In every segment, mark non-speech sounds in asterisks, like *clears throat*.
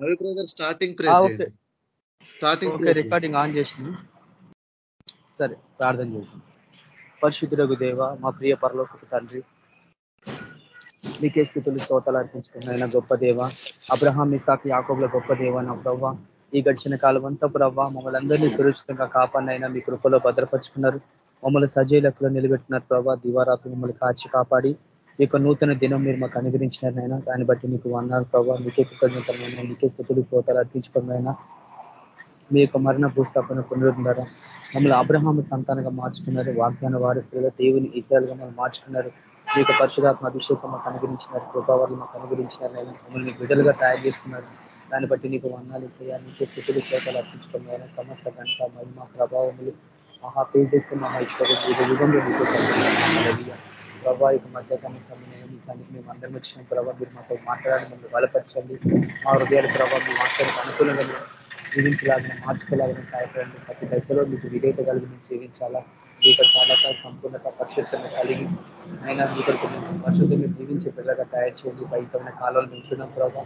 Ravi brother starting starting recording on చేసింది. సరే ప్రార్థన చేసింది పరిశుద్ధులకు దేవ మా ప్రియ పరలోకపు తండ్రి మీకే స్థితులు స్తోతాలు అర్పించుకున్న గొప్ప దేవ అబ్రహాం ఇసాక్ యాకోబుల గొప్ప దేవ నా ప్రవ్వ. ఈ గడిచిన కాలం అంతా ప్రవ్వ మమ్మల్ని అందరినీ సురక్షితంగా కాపాడినైనా మీ కృపలో భద్రపరుచుకున్నారు. మమ్మల్ని సజీలకులో నిలబెట్టినారు ప్రభావ దివారాత్రి మమ్మల్ని కాచి కాపాడి ఈ యొక్క నూతన దినం మీరు మాకు అనుగ్రహించినారైనా దాన్ని బట్టి మీకు అన్నారు ప్రభావ మీకే కృతజ్ఞతలైనా మీకే స్థితులు శ్రోతలు అర్పించుకున్నైనా మీ యొక్క మరణ భూస్థాపన పునరుద్ధరణ మమ్మల్ని అబ్రహాం సంతానంగా మార్చుకున్నారు. వాగ్దాన వారసులుగా దేవుని ఈశాలుగా మనం మార్చుకున్నారు. మీ యొక్క పరిశుధాత్మ అభిషేకం మాకు అనుగ్రహించినారు. కృపావాళ్ళు మాకు అనుగ్రహించినారు మమ్మల్ని బిడ్డలుగా తయారు చేస్తున్నారు. దాన్ని బట్టి నీకు వర్ణాలు ఇస్తాయా? నీకే స్థితులు శ్రోతలు అర్పించుకున్నాయని సమస్త గంట మహిమ ప్రభావములు మహా తేజస్సు మహా ఇష్టం యుగంలో నీకు ప్రభా యొక్క మధ్యకాలం సమయం మీ సన్నిధి మేము అందరం వచ్చిన ప్రభావ మీరు మాతో మాట్లాడాలి మమ్మల్ని బలపరచండి. మా హృదయాల ప్రభావ మీ మాట్లాడికి అనుకూలంగా జీవించలాగిన మార్చుకోలాగిన సహాయపడండి. ప్రతి దశలో మీకు విధేయత కలిగి మేము జీవించాలా? మీకు చాలా సంపూర్ణత పరిశుద్ధత కలిగి అయినా మీ మీకు పరిశుద్ధంగా జీవించే పిల్లగా తయారు చేయండి. భయంకరమైన కాలంలో ఉంటున్నాం ప్రభావ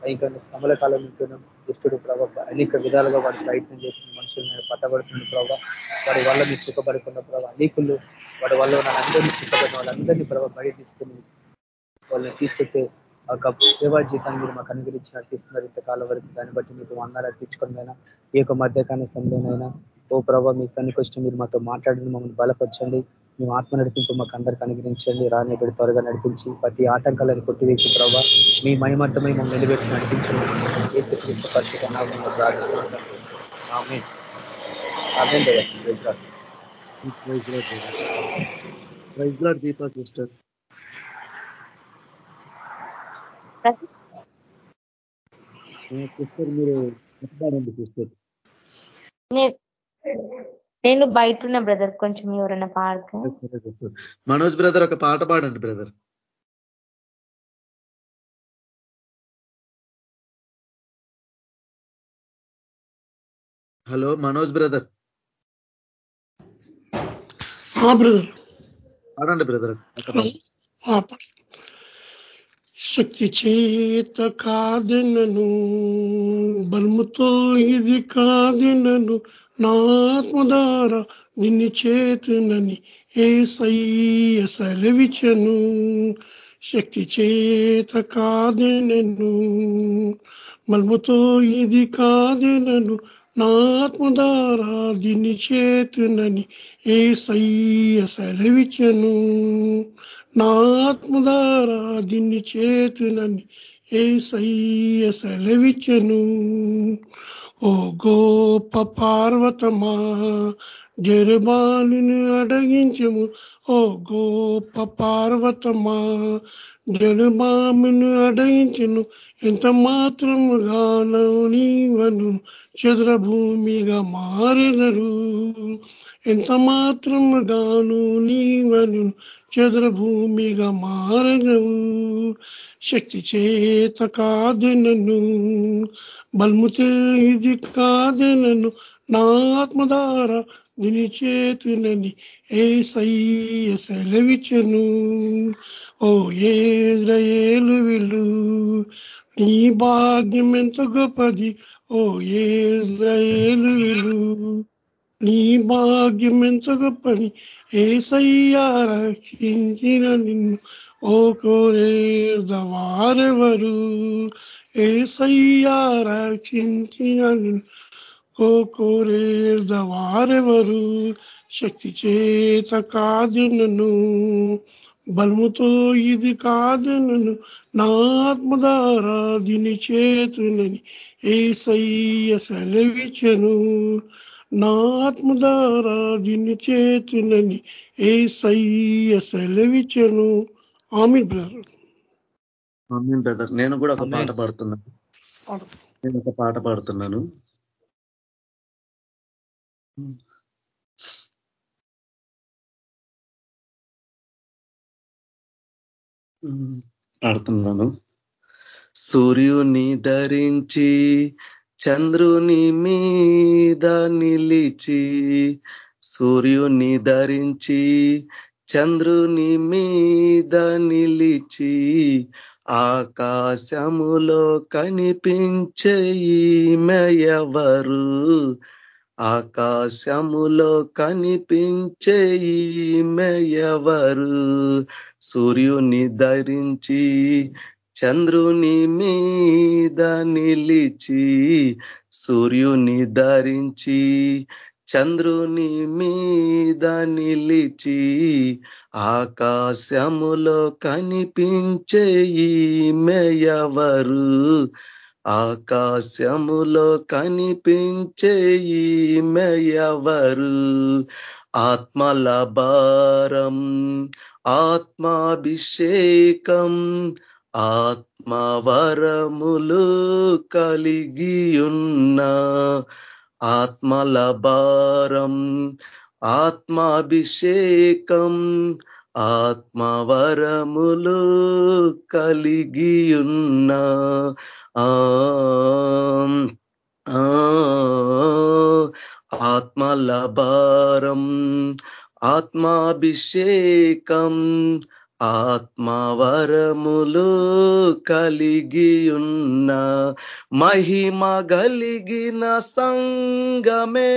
భయంకరమైన శ్రమల కాలం ఉంటున్నాం దుష్టుడు ప్రభావ అనేక విధాలుగా వాడు ప్రయత్నం చేస్తున్న మనుషులను పట్టబడుతున్న ప్రభావ వాడి వల్ల మీరు చిక్కబడుకున్న ప్రభావ అనేకులు వాడి వల్ల వాళ్ళందరినీ చిక్కబడిన వాళ్ళందరినీ ప్రభావ బయట తీసుకుని వాళ్ళని తీసుకొచ్చే ఒక సేవా జీతాన్ని మీరు మాకు అనుగ్రహించి నడిపిస్తున్నారు ఇంతకాలం వరకు. దాన్ని బట్టి మీకు వందాలు అర్పించుకున్నైనా ఈ యొక్క మధ్యకాల సమయంలోనైనా ఓ ప్రభావ మీ సన్నికొచ్చి మీరు మాతో మాట్లాడండి మమ్మల్ని బలపరచండి. మీ ఆత్మ నడిపింపు మాకు అందరికి అనుగ్రహించండి. రానిబడి త్వరగా నడిపించి ప్రతి ఆటంకాలను కొట్టివేసి ప్రభావ మీ మహిమట్టమై మమ్మల్ని నిలబెట్టి నడిపించండి. దీపా సిస్టర్. సిస్టర్ మీరు సిస్టర్? నేను బయట ఉన్న బ్రదర్ కొంచెం ఎవరైనా పాడతా? మనోజ్ బ్రదర్ ఒక పాట పాడండి brother. Hello Manoj brother. Brother. పాడండి బ్రదర్ శక్తి చేత కాదనను బలముతో ఇది కాదనను నా ఆత్మధార నిన్ను చేతునని ఏ సయ్య సెలవిచను శక్తి చేత కాదనను. బలముతో ఇది కాదనను. నా ఆత్మధార దీన్ని చేతునని ఏ సయ్య సెలవిచను నా ఆత్మధార దీన్ని చేతునని ఏ సయ్య సెలవిచ్చను. ఓ గోప పార్వతమా జరుబాలుని అడగించము. ఓ గోప పార్వతమా జరుబామును అడగించను. ఎంత మాత్రముగాను నీవను చంద్రభూమిగా మారెదరు. ఎంత మాత్రముగాను నీవను చంద్రభూమిగా మారెదవు శక్తి చేత కాదు నన్ను బల్ము ఇది కాదనను నా ఆత్మధార దీని చేతునని ఏ సయ్య సెలవిచను ఓ ఏజ్రయేలు విలు నీ భాగ్యం ఎంత గొప్పది. ఓ ఏజ్రయేలు విలు నీ భాగ్యం ఎంత గొప్పది. ఏసయ్యా రక్షించిన నిన్ను ఓ కోరేదవారెవరు ఏసయ్యా రక్షించిన నిన్ను ఓ కోరేదవారెవరు శక్తి చేత కాదునను. బలముతో ఇది కాదునను. నా ఆత్మధారా దీని చేతునని ఏసయ్య సెలవిచను. నా ఆత్మధారా దీని చేతునని ఏ సెలవిచను. ఆమె బ్రదర్. బ్రదర్ నేను కూడా ఒక పాట పాడుతున్నాను. నేను ఒక పాట పాడుతున్నాను. పాడుతున్నాను. సూర్యుని ధరించి చంద్రుని మీద నిలిచి సూర్యుని ధరించి చంద్రుని మీద నిలిచి ఆకాశములో కనిపించే ఈమెయవరు? ఆకాశములో కనిపించే ఈమెయవరు? సూర్యుని ధరించి చంద్రుని మీద నిలిచి సూర్యుని ధరించి చంద్రుని మీద నిలిచి ఆకాశములో కనిపించే ఈమెయవరు ఆకాశములో కనిపించే ఈమెయవరు ఆత్మల భారం ఆత్మాభిషేకం ఆత్మవరములు కలిగియున్నా ఆత్మల భారం ఆత్మాభిషేకం ఆత్మవరములు కలిగియున్న. ఆత్మల భారం ఆత్మాభిషేకం ఆత్మవరములు కలిగియున్న మహిమ కలిగిన సంగమే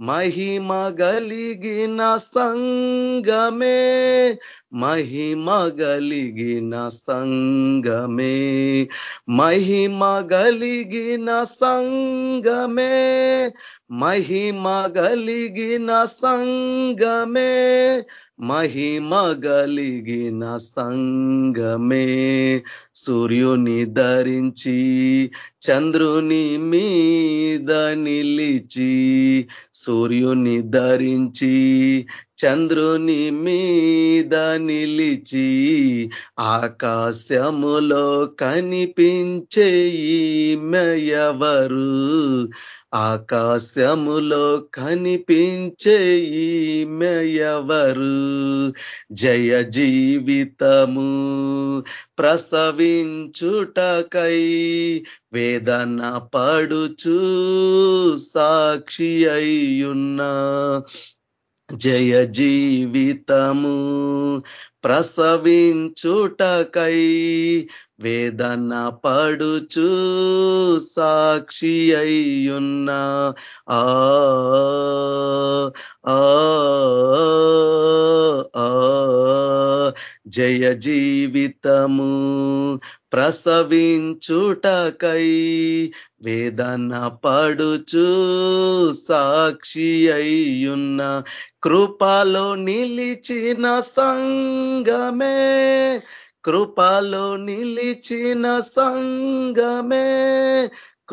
మహిమ గలిగిన సంగమే మహిమ గలిగిన సంగమే మహిమ గలిగిన సంగమే మహిమ గలిగిన సంగమే మహిమ గలిగిన సంగమే. సూర్యుని ధరించి చంద్రుని మీద నిలిచి సూర్యుని ధరించి చంద్రుని మీద నిలిచి ఆకాశములో కనిపించే ఈమెయవరు ఆకాశములో కనిపించే ఈమెయవరు జయ జీవితము ప్రసవించుటకై వేదన పడుచు సాక్షి అయ్యున్నా జయ జీవితము ప్రసవించుటకై వేదన పడుచు సాక్షి అయ్యున్న. ఆ జయ జీవితము ప్రసవించుటకై వేదన పడుచు సాక్షి అయ్యున్న కృపలో నిలిచిన సంగమే కృపలో నిలిచిన సంగమే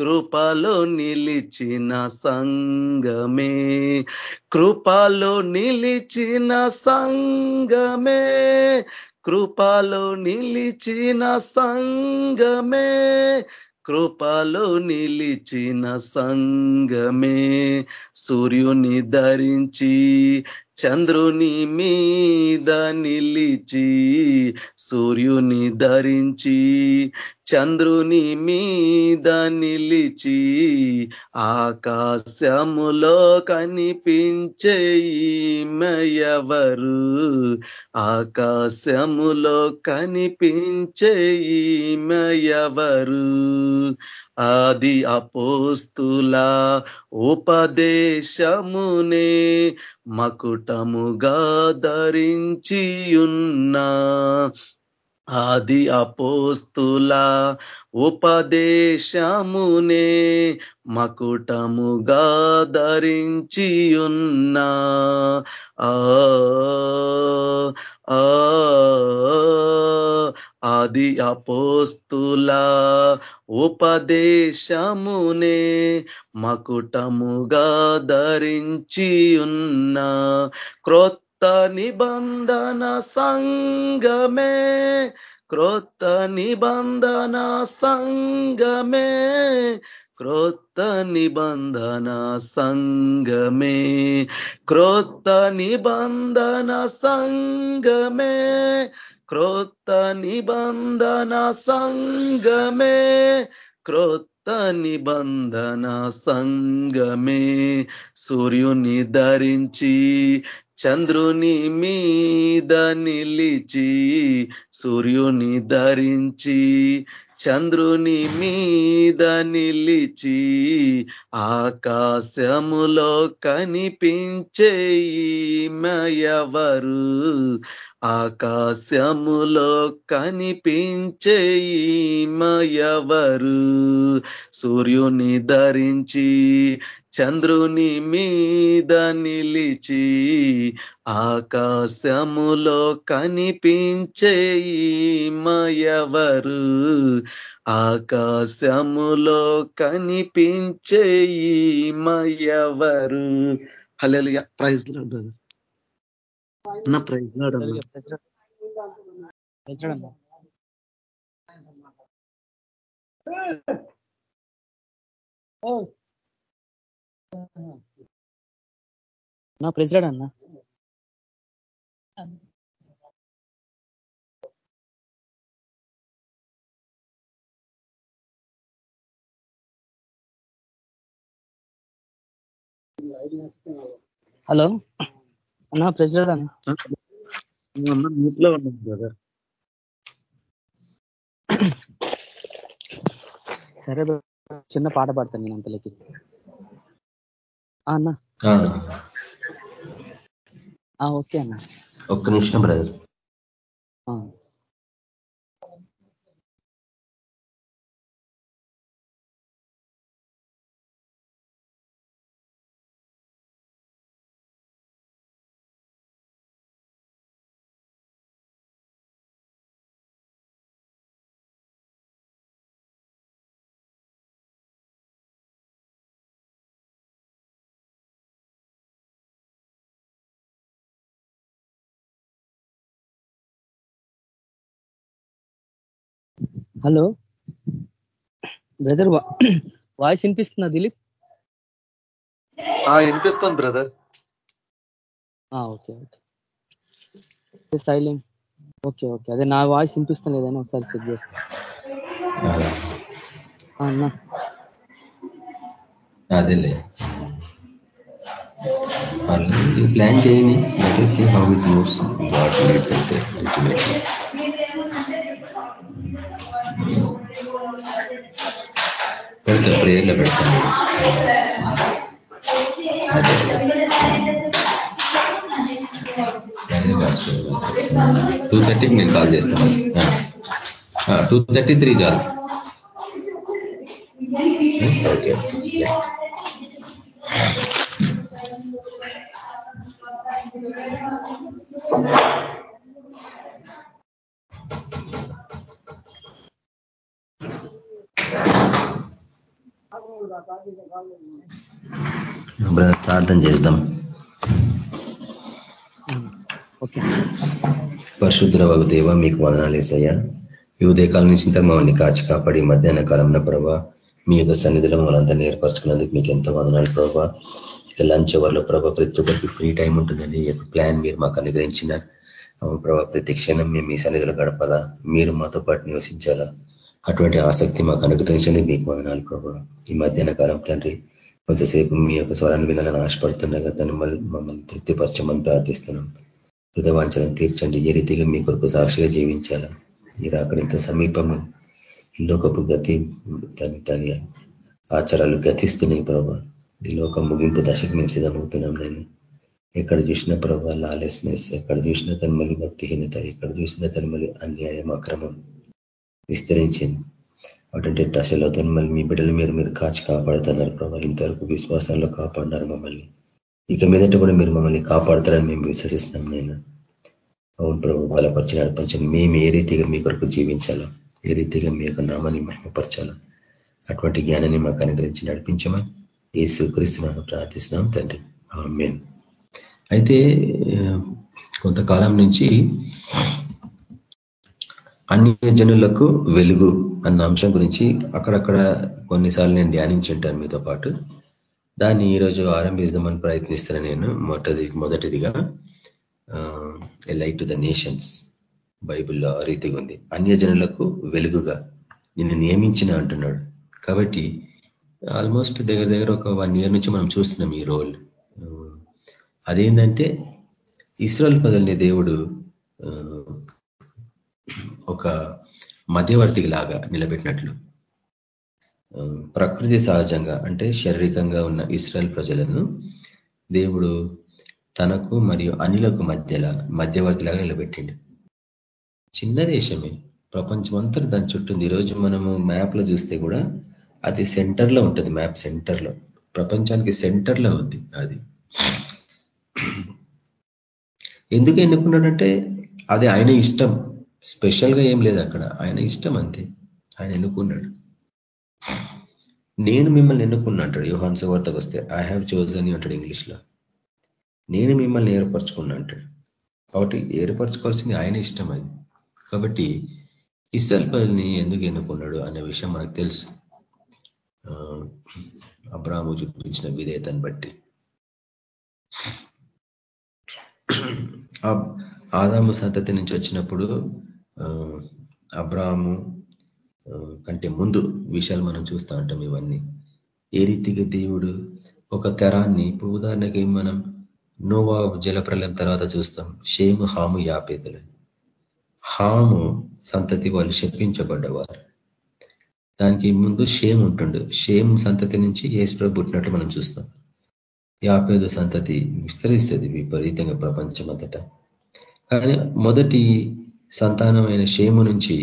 కృపలో నిలిచిన సంగమే. కృపలో నిలిచిన సంగమే. కృపలో నిలిచిన సంగమే. కృపలో నిలిచిన సంగమే. సూర్యుని ధరించి చంద్రుని మీద నిలిచి సూర్యుని ధరించి చంద్రుని మీద నిలిచి ఆకాశములో కనిపించే మయవరు ఆకాశములో కనిపించే మయవరు ఆది అపోస్తుల ఉపదేశమునే మకుటముగా ధరించియున్నా ఆది అపోస్తుల ఉపదేశమునే మకుటముగా ధరించి ఉన్నా ఆ ఆది అపోస్తుల ఉపదేశమునే మకుటముగా ధరించి ఉన్న క్రొత్త నిబంధన సంగమే క్రొత్త నిబంధన సంగమే క్రొత్త నిబంధన సంగమే క్రొత్త నిబంధన సంగమే క్రొత్త నిబంధన సంగమే క్రొత్త నిబంధన సంగమే. సూర్యుని ధరించి చంద్రుని మీద నిలిచి సూర్యుని ధరించి చంద్రుని మీద నిలిచి ఆకాశములో కనిపించే మయవరు ఆకాశములో కనిపించే మయవరు సూర్యుని ధరించి చంద్రుని మీద నిలిచి ఆకాశములో కనిపించే మయవరు ఆకాశములో కనిపించే మయవరు. హలో ప్రైజ్ బ్రదర్ అన్న ప్రైజ్ నా ప్రెసిడెంట్ అన్న. హలో. అన్న ప్రెసిడెంట్ అన్న. మ్యూట్లో ఉన్నాను బ్రదర్ సరే చిన్న పాట పాడతాను నేను అంతలోకి. అన్న. ఓకే అన్న. ఒక్క నిమిషం బ్రదర్. హలో. బ్రదర్ *clears throat* వాయిస్ వినిపిస్తుందా దిలీప్? వినిపిస్తుంది brother. Okay okay. Silent. Okay okay. అదే నా వాయిస్ వినిపిస్తాం లేదని ఒకసారి చెక్ చేస్తా. అన్నా. అదేలే. ప్లాన్ చేయని. Let see how it moves God leads అయితే అల్టిమేట్లీ ప్రేయర్లో పెడతాను అదే టూ థర్టీకి నేను కాల్ చేస్తాను టూ థర్టీ త్రీ చాలు పరిశుద్ధుల వగు దేవ మీకు వదనాలు వేసయ్యా ఈ ఉదయకాలం నుంచి మమ్మల్ని కాచి కాపాడి మధ్యాహ్న కాలంలో ప్రభా మీ యొక్క సన్నిధిలో మమ్మల్ని ఏర్పరచుకున్నందుకు మీకు ఎంతో వదనాలు ప్రభా. ఇక లంచ్ అవర్లో ప్రభా ప్రతి ఒక్కరికి ఫ్రీ టైం ఉంటుందని ప్లాన్ మీరు మాకు అనుగ్రహించిన ప్రభావ ప్రతి క్షణం మేము మీ సన్నిధిలో గడపాలా? మీరు మాతో పాటు నివసించాలా? అటువంటి ఆసక్తి మాకు అనుగ్రహించింది మీకు వదనాలు ప్రభావ ఈ మధ్యాహ్న కాలం తండ్రి కొంతసేపు మీ యొక్క స్వరాన్ని వినాలని ఆశపడుతుండగా దాన్ని మమ్మల్ని తృప్తిపరచమని ప్రార్థిస్తున్నాం. హృదవాంచలను తీర్చండి. ఏ రీతిగా మీ కొరకు సాక్షిగా జీవించాలా? ఈ రాకడింత సమీపము ఈ లోకపు గతి దాని దాని ఆచారాలు గతిస్తున్నాయి ప్రభా. ఈ లోక ముగింపు దశకు మేము సిద్ధమవుతున్నాం నేను. ఎక్కడ చూసిన ప్రభా లాలెస్నెస్ ఎక్కడ చూసినా తన్మలి భక్తిహీనత ఎక్కడ చూసిన తన్మలి అన్యాయం అక్రమం. విస్తరించింది. అటువంటి దశలో మళ్ళీ మీ బిడ్డల మీద మీరు కాచి కాపాడుతున్నారు ప్రభావ ఇంతవరకు విశ్వాసాల్లో కాపాడినారు మమ్మల్ని. ఇక మీదట కూడా మీరు మమ్మల్ని కాపాడుతారని మేము విశ్వసిస్తున్నాం నేను అవును ప్రభు బలపరిచి నడిపించండి మేము ఏ రీతిగా మీ కొరకు జీవించాలా? ఏ రీతిగా మీ యొక్క నామాన్ని మహిమపరచాలో? అటువంటి జ్ఞానాన్ని మాకు అనుగ్రహించి నడిపించమని ఏ స్వీకరిస్తున్నాను ప్రార్థిస్తున్నాం తండ్రి. మేన్ అయితే కొంతకాలం నుంచి అన్య జనులకు వెలుగు అన్న అంశం గురించి అక్కడక్కడ కొన్నిసార్లు నేను ధ్యానించుంటాను మీతో పాటు. దాన్ని ఈరోజు ఆరంభిద్దామని ప్రయత్నిస్తాను నేను మొదటి మొదటిదిగా లైట్ టు ద నేషన్స్ బైబిల్లో ఆ రీతిగా ఉంది. అన్యజనులకు వెలుగుగా నిన్ను నియమించిన అంటున్నాడు. కాబట్టి ఆల్మోస్ట్ దగ్గర దగ్గర ఒక వన్ ఇయర్ నుంచి మనం చూస్తున్నాం ఈ రోల్. అదేంటంటే ఇస్రాయల్ పదల్ని దేవుడు ఒక మధ్యవర్తికి లాగా నిలబెట్టినట్లు. ప్రకృతి సహజంగా అంటే శారీరకంగా ఉన్న ఇస్రాయల్ ప్రజలను దేవుడు తనకు మరియు అనిలకు మధ్యలో మధ్యవర్తిలాగా నిలబెట్టిండు. చిన్న దేశమే ప్రపంచం అంతా దాని చుట్టూ ఈరోజు మనము మ్యాప్లో చూస్తే కూడా అది సెంటర్లో ఉంటుంది మ్యాప్ సెంటర్లో ప్రపంచానికి సెంటర్లో ఉంది అది. ఎందుకు ఎన్నుకున్నాడంటే అది ఆయన ఇష్టం. స్పెషల్గా ఏం లేదు అక్కడ. ఆయన ఇష్టం అంతే. ఆయన ఎన్నుకున్నాడు. నేను మిమ్మల్ని ఎన్నుకున్నా అంటాడు. యోహాన్ సువార్తకు వస్తే ఐ హ్యావ్ చోజన్ అంటాడు ఇంగ్లీష్లో. నేను మిమ్మల్ని ఏర్పరచుకున్నా అంటాడు. కాబట్టి ఏర్పరచుకోవాల్సింది ఆయన ఇష్టం అది. కాబట్టి ఇస్రాయల్ ప్రజల్ని ఎందుకు ఎన్నుకున్నాడు అనే విషయం మనకు తెలుసు. అబ్రాహము చూపించిన విధేయతను బట్టి. ఆదాము సంతతి నుంచి వచ్చినప్పుడు అబ్రాహము కంటే ముందు విషయాలు మనం చూస్తూ ఉంటాం ఇవన్నీ. ఏ రీతిగా దేవుడు ఒక తరాన్ని ఇప్పుడు ఉదాహరణకి మనం నోవా జలప్రలయం తర్వాత చూస్తాం షేము హాము యాపేదలు. హాము సంతతి వాళ్ళు శపించబడ్డవారు దానికి ముందు షేమ్ ఉంటుండు. షేమ్ సంతతి నుంచి ఏసుప్రభు పుట్టినట్లు మనం చూస్తాం. యాపేద సంతతి విస్తరిస్తుంది విపరీతంగా ప్రపంచం అంతటా కానీ మొదటి సంతానమైన షేము నుంచి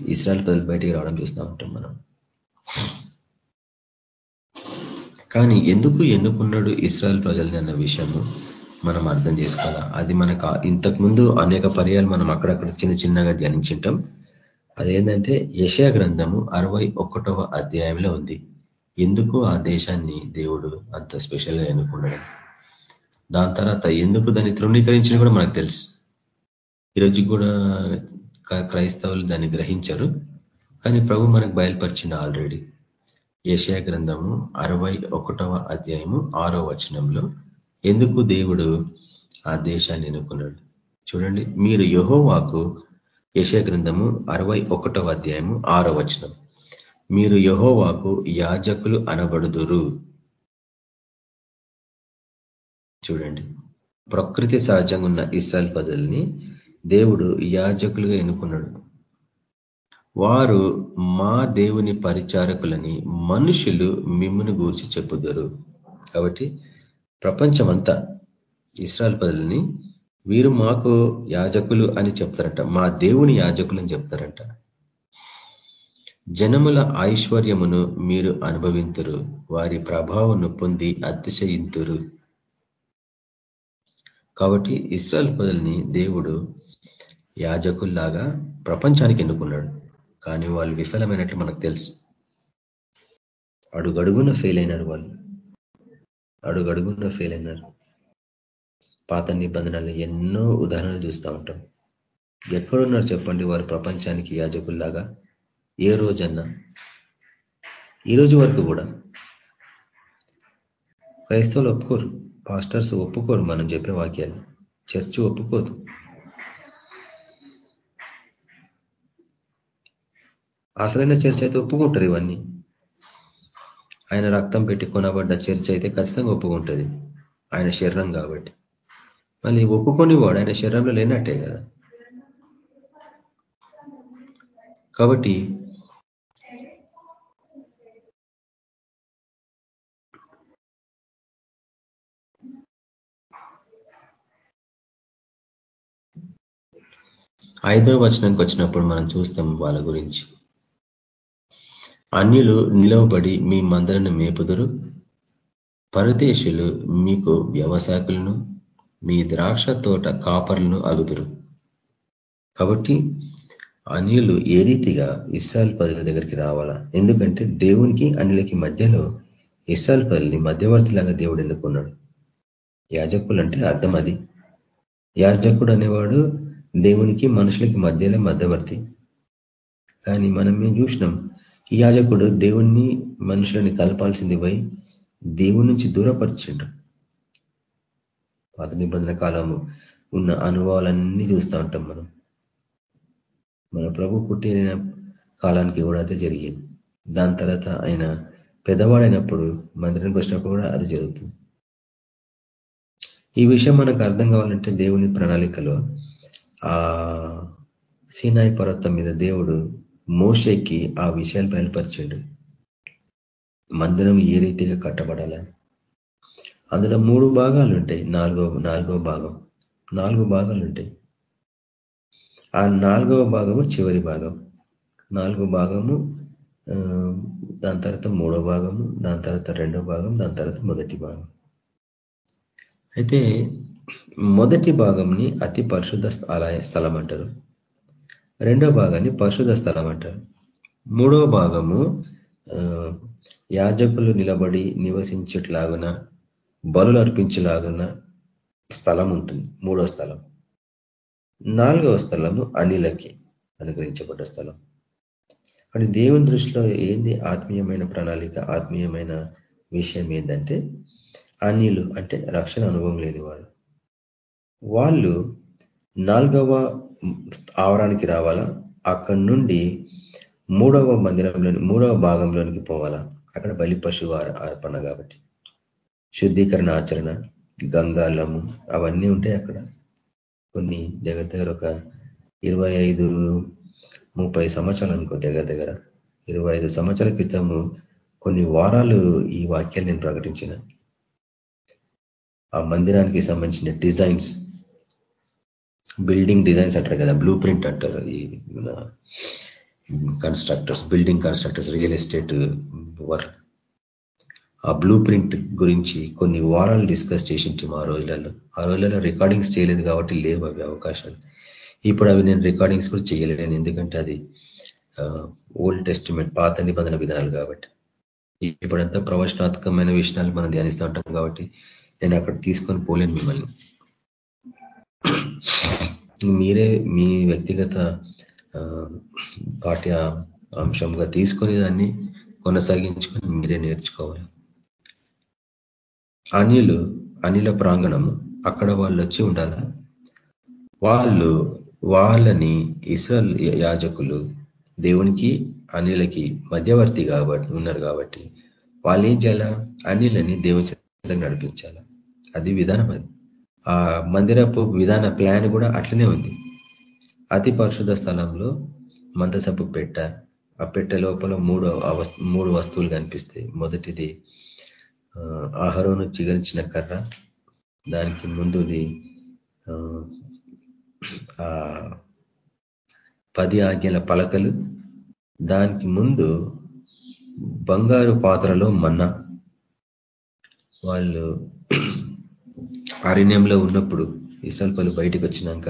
ఇస్రాయల్ ప్రజలు బయటికి రావడం చూస్తూ ఉంటాం మనం. కానీ ఎందుకు ఎన్నుకున్నాడు ఇస్రాయల్ ప్రజల్ని అన్న విషయము మనం అర్థం చేసుకోవాలా? అది మనకు ఇంతకు ముందు అనేక పర్యాలు మనం అక్కడక్కడ చిన్న చిన్నగా ధ్యానించింటాం. అదేంటంటే యశా గ్రంథము అరవై ఒకటవ అధ్యాయంలో ఉంది. ఎందుకు ఆ దేశాన్ని దేవుడు అంత స్పెషల్గా ఎన్నుకున్నాడు? దాని తర్వాత ఎందుకు దాన్ని తృణీకరించిన కూడా మనకు తెలుసు. ఈరోజు కూడా క్రైస్తవులు దాన్ని గ్రహించరు. కానీ ప్రభు మనకు బయలుపరిచింది ఆల్రెడీ. ఏషియా గ్రంథము అరవై అధ్యాయము ఆరో వచనంలో ఎందుకు దేవుడు ఆ దేశాన్ని ఎన్నుకున్నాడు? చూడండి మీరు యహోవాకు యశ గ్రంథము అరవై అధ్యాయము ఆరో వచనం మీరు యహోవాకు యాజకులు అనబడుదురు. చూడండి ప్రకృతి సహజంగా ఉన్న ఇస్రాయల్ ప్రజల్ని దేవుడు యాజకులుగా ఎన్నుకున్నాడు. వారు మా దేవుని పరిచారకులని మనుషులు మిమ్మును గూర్చి చెప్పుదరు. కాబట్టి ప్రపంచమంతా ఇస్రాయల్ పదులని వీరు మాకు యాజకులు అని చెప్తారంట. మా దేవుని యాజకులు అని చెప్తారంట. జనముల ఐశ్వర్యమును మీరు అనుభవింతురు. వారి ప్రభావమును పొంది అతిశయింతురు. కాబట్టి ఇస్రాయల్ ప్రజల్ని దేవుడు యాజకుల్లాగా ప్రపంచానికి ఎన్నుకున్నాడు. కానీ వాళ్ళు విఫలమైనట్లు మనకు తెలుసు. అడుగడుగున ఫెయిల్ అయినారు వాళ్ళు. అడుగడుగున ఫెయిల్ అయినారు. పాత నిబంధనలు ఎన్నో ఉదాహరణలు చూస్తూ ఉంటాం. ఎక్కడున్నారు చెప్పండి వారు ప్రపంచానికి యాజకుల్లాగా? ఏ రోజన్నా? ఈ రోజు వరకు కూడా. క్రైస్తవులు ఒప్పుకోరు. పాస్టర్స్ ఒప్పుకోరు మనం చెప్పే వాక్యాలు. చర్చి ఒప్పుకోదు. అసలైన చర్చ అయితే ఒప్పుకుంటారు ఇవన్నీ. ఆయన రక్తం పెట్టి కొనబడ్డ చర్చ అయితే ఖచ్చితంగా ఒప్పుకుంటుంది. ఆయన శరీరం కాబట్టి. మళ్ళీ ఒప్పుకొని వాడు ఆయన శరీరంలో లేనట్టే కదా. కాబట్టి ఐదో వచనంకి వచ్చినప్పుడు మనం చూస్తాం వాళ్ళ గురించి. అన్యులు నిలవబడి మీ మందలను మేపుదురు. పరదేశులు మీకు వ్యవసాయకులను మీ ద్రాక్ష తోట కాపర్లను అగుదురు. కాబట్టి అన్యులు ఏ రీతిగా ఇస్రాయల్ పదుల దగ్గరికి రావాలా? ఎందుకంటే దేవునికి అన్యులకి మధ్యలో ఇస్రాయల్ పదుల్ని మధ్యవర్తిలాగా దేవుడు ఎన్నుకున్నాడు. యాజకులు అంటే అర్థం అది. యాజకుడు అనేవాడు దేవునికి మనుషులకి మధ్యలో మధ్యవర్తి. కానీ మనం మేము చూసినాం? యాజకుడు దేవుణ్ణి మనుషులని కలపాల్సింది పోయి దేవుడి నుంచి దూరపరిచిండు. పాత నిబంధన కాలము ఉన్న అనుభవాలన్నీ చూస్తూ ఉంటాం మనం. మన ప్రభు పుట్టిన కాలానికి కూడా అదే జరిగింది. దాని తర్వాత ఆయన పెద్దవాడైనప్పుడు మందిరానికి వచ్చినప్పుడు కూడా అది జరుగుతుంది. ఈ విషయం మనకు అర్థం కావాలంటే దేవుని ప్రణాళికలో ఆ సీనాయి పర్వతం మీద దేవుడు మోషేకి ఆ విషయాలు బయలుపరిచిండు. మందిరం ఏ రీతిగా కట్టబడాలని అందులో మూడు భాగాలు ఉంటాయి నాలుగో నాలుగో భాగం. నాలుగు భాగాలు ఉంటాయి ఆ నాలుగవ భాగము చివరి భాగం. నాలుగో భాగము దాని తర్వాత మూడో భాగము దాని తర్వాత రెండో భాగం దాని తర్వాత మొదటి భాగం. అయితే మొదటి భాగంని అతి పరిశుద్ధ ఆలయ స్థలం అంటారు. రెండో భాగాన్ని పరిశుద్ధ స్థలం అంటారు మూడో భాగము యాజకులు నిలబడి నివసించేట్లాగున బలులు అర్పించేలాగున స్థలం ఉంటుంది. మూడో స్థలం. నాలుగవ స్థలము అనిలకి అనుగ్రహించబడ్డ స్థలం. కానీ దేవుని దృష్టిలో ఏంది ఆత్మీయమైన ప్రణాళిక ఆత్మీయమైన విషయం ఏంటంటే అనిలు అంటే రక్షణ అనుభవం లేని వారు వాళ్ళు నాలుగవ ఆవరానికి రావాలా? అక్కడి నుండి మూడవ మందిరంలోని మూడవ భాగంలోనికి పోవాలా? అక్కడ బలి పశువు అర్పణ కాబట్టి. శుద్ధీకరణ ఆచరణ గంగాలము అవన్నీ ఉంటాయి అక్కడ. కొన్ని దగ్గర దగ్గర ఒక ఇరవై ఐదు ముప్పై సంవత్సరాలు అనుకో దగ్గర దగ్గర. ఇరవై ఐదు సంవత్సరాల క్రితము కొన్ని వారాలు ఈ వాక్యాలు నేను ప్రకటించిన. ఆ మందిరానికి సంబంధించిన డిజైన్స్ బిల్డింగ్ డిజైన్స్ అంటారు కదా బ్లూ ప్రింట్ అంటారు ఈ constructors building constructors real estate work ఆ బ్లూ ప్రింట్ గురించి కొన్ని వారాలు డిస్కస్ చేసింటి ఆ రోజులలో. ఆ రోజులలో రికార్డింగ్స్ చేయలేదు కాబట్టి లేవు అవి అవకాశాలు. ఇప్పుడు అవి నేను రికార్డింగ్స్ కూడా చేయలేను ఎందుకంటే అది ఓల్డ్ టెస్టిమెంట్ పాత నిబంధన విధానాలు కాబట్టి. ఇప్పుడంతా ప్రవచనాత్మకమైన విషయాలు మనం ధ్యానిస్తూ ఉంటాం కాబట్టి నేను అక్కడ తీసుకొని పోలేను మిమ్మల్ని. మీరే మీ వ్యక్తిగత పాఠ్య అంశంగా తీసుకొని దాన్ని కొనసాగించుకొని మీరే నేర్చుకోవాలి. అనిలు అనిల ప్రాంగణము అక్కడ వాళ్ళు వచ్చి ఉండాల? వాళ్ళు వాళ్ళని ఇస్రాల్ యాజకులు దేవునికి అనిలకి మధ్యవర్తి కాబట్టి ఉన్నారు కాబట్టి వాళ్ళు ఏం చేయాలా? అనిలని దేవుని చిత్రంగా నడిపించాల? అది విధానం అది. ఆ మందిరపు విధాన ప్లాన్ కూడా అట్లనే ఉంది. అతి పరిశుద్ధ స్థలంలో మందసపు పెట్ట ఆ పెట్టె లోపల మూడు మూడు వస్తువులు కనిపిస్తాయి మొదటిది ఆహారోను చిగరించిన కర్ర దానికి ముందుది ఆ పది ఆజ్ఞల పలకలు దానికి ముందు బంగారు పాత్రలో మన్నా. వాళ్ళు అరణ్యంలో ఉన్నప్పుడు ఇసల్పలు బయటకు వచ్చినాక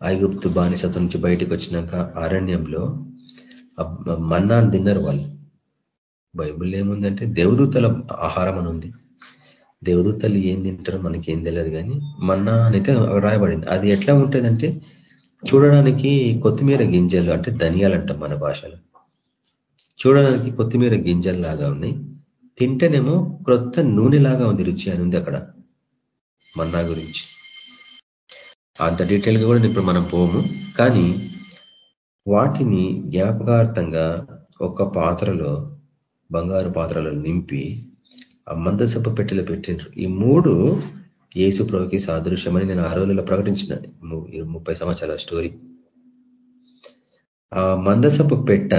ఐగుప్తు బానిసత్వం నుంచి బయటకు వచ్చినాక అరణ్యంలో మన్నాను తిన్నారు వాళ్ళు. బైబుల్ ఏముందంటే దేవదూతల ఆహారం అని ఉంది. దేవదూతలు ఏం తింటారో మనకి ఏం తెలియదు కానీ మన్నా అయితే రాయబడింది. అది ఎట్లా ఉంటుందంటే చూడడానికి కొత్తిమీర గింజలు అంటే ధనియాలు అంటాం మన భాషలో. చూడడానికి కొత్తిమీర గింజలు లాగా ఉన్నాయి. తింటేనేమో క్రొత్త నూనె లాగా ఉంది రుచి అని ఉంది అక్కడ. మన్నా గురించి. అంత డీటెయిల్గా కూడా ఇప్పుడు మనం పోము. కానీ వాటిని జ్ఞాపకార్థంగా ఒక పాత్రలో బంగారు పాత్రలో నింపి ఆ మందసప్ప పెట్టెలు పెట్టిండ్రు. ఈ మూడు ఏసు ప్రభుకి సాదృశ్యమని నేను ఆ రోజుల్లో ప్రకటించిన. ముప్పై సంవత్సరాల స్టోరీ. ఆ మందసపు పెట్ట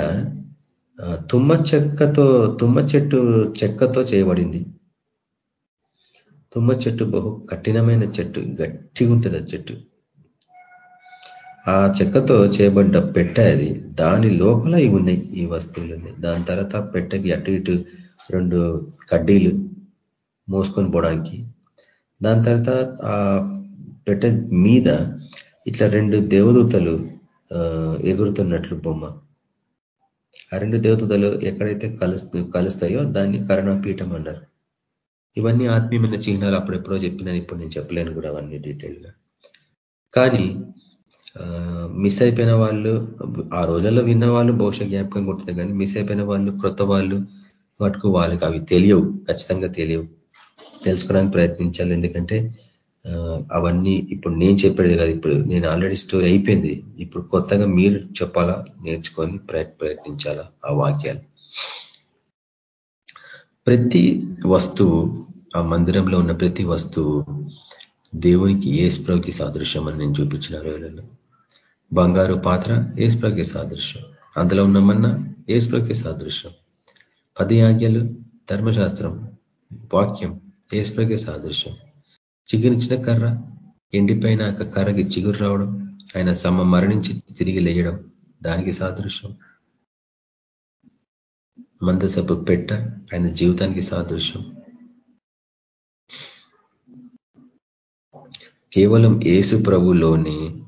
తుమ్మ చెక్కతో తుమ్మ చెట్టు చెక్కతో చేయబడింది. తుమ్మ చెట్టు బహు కఠినమైన చెట్టు గట్టిగా ఉంటుంది ఆ చెట్టు. ఆ చెక్కతో చేయబడ్డ పెట్ట అది దాని లోపల ఇవి ఉన్నాయి ఈ వస్తువులు దాని తర్వాత పెట్టకి అటు ఇటు రెండు కడ్డీలు మోసుకొని పోవడానికి. దాని తర్వాత ఆ పెట్ట మీద ఇట్లా రెండు దేవదూతలు ఎగురుతున్నట్లు బొమ్మ. ఆ రెండు దేవతలు ఎక్కడైతే కలుస్తు కలుస్తాయో దాన్ని కరుణాపీఠం అన్నారు. ఇవన్నీ ఆత్మీయమైన చిహ్నాలు అప్పుడెప్పుడో చెప్పినాను ఇప్పుడు నేను చెప్పలేను కూడా అవన్నీ డీటెయిల్గా. కానీ మిస్ అయిపోయిన వాళ్ళు ఆ రోజుల్లో విన్న వాళ్ళు బహుశా జ్ఞాపకం కొడుతుంది కానీ మిస్ అయిపోయిన వాళ్ళు క్రొత్త వాళ్ళు మటుకు వాళ్ళకి అవి తెలియవు ఖచ్చితంగా తెలియవు. తెలుసుకోవడానికి ప్రయత్నించాలి. ఎందుకంటే అవన్నీ ఇప్పుడు నేను చెప్పేది కదా. ఇప్పుడు నేను ఆల్రెడీ స్టోరీ అయిపోయింది. ఇప్పుడు కొత్తగా మీరు చెప్పాలా నేర్చుకొని ప్రయత్నించాలా ఆ వాక్యాలు? ప్రతి వస్తువు ఆ మందిరంలో ఉన్న ప్రతి వస్తువు దేవునికి ఏస్ప్రవ్కి సాదృశ్యం అని నేను చూపించిన రోజులలో బంగారు పాత్ర ఏస్ప్రవ్కి సాదృశ్యం. అందులో ఉన్నమన్నా ఏస్ప్రవ్కి సాదృశ్యం. పది ఆజ్ఞలు ధర్మశాస్త్రం వాక్యం ఏస్ప్రవ్కి సాదృశ్యం. చిగురించిన కర్ర ఎండిపోయిన కర్రకి చిగురు రావడం ఆయన సమ మరణించి తిరిగి లేయడం దానికి సాదృశ్యం. మందసపు పెట్ట ఆయన జీవితానికి సాదృశ్యం. కేవలం ఏసు ప్రభులోని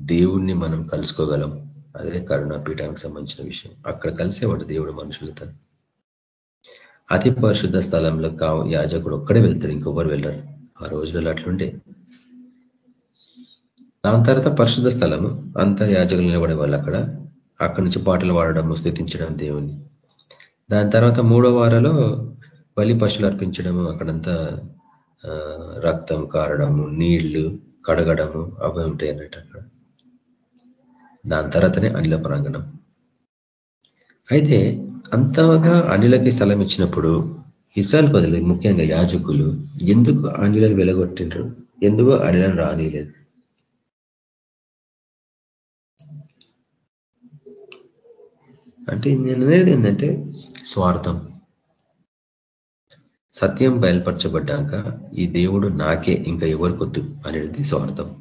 దేవుణ్ణి మనం కలుసుకోగలం. అదే కరుణాపీఠానికి సంబంధించిన విషయం. అక్కడ కలిసేవాడు దేవుడు మనుషులతో అతి పరిశుద్ధ స్థలంలో కా యాజకుడు ఒక్కడే వెళ్తారు ఇంకొకరు వెళ్ళరు. ఆ రోజులలో అట్లుండే దాని తర్వాత పరిశుద్ధ స్థలము అంతా యాజకులు నిలబడే వాళ్ళు అక్కడ. అక్కడి నుంచి పాటలు పాడడం స్థితించడం దేవుణ్ణి. దాని తర్వాత మూడో వారలో బలి పశువులు అర్పించడము అక్కడంతా రక్తం కారడము నీళ్ళు కడగడము అవి ఉంటాయి అన్నట్టు అక్కడ. దాని తర్వాతనే అనిల ప్రాంగణం. అయితే అంతగా అనిలకి స్థలం ఇచ్చినప్పుడు ఇస్రాయల్ పదులు ముఖ్యంగా యాజకులు ఎందుకు అనిలను వెలగొట్టిండ్రు? ఎందుకు అనిలను రానిలేదు అంటే నేను అనేది ఏంటంటే స్వార్థం. సత్యం బయలుపరచబడ్డాక ఈ దేవుడు నాకే ఇంకా ఎవరికొద్దు అనేది స్వార్థం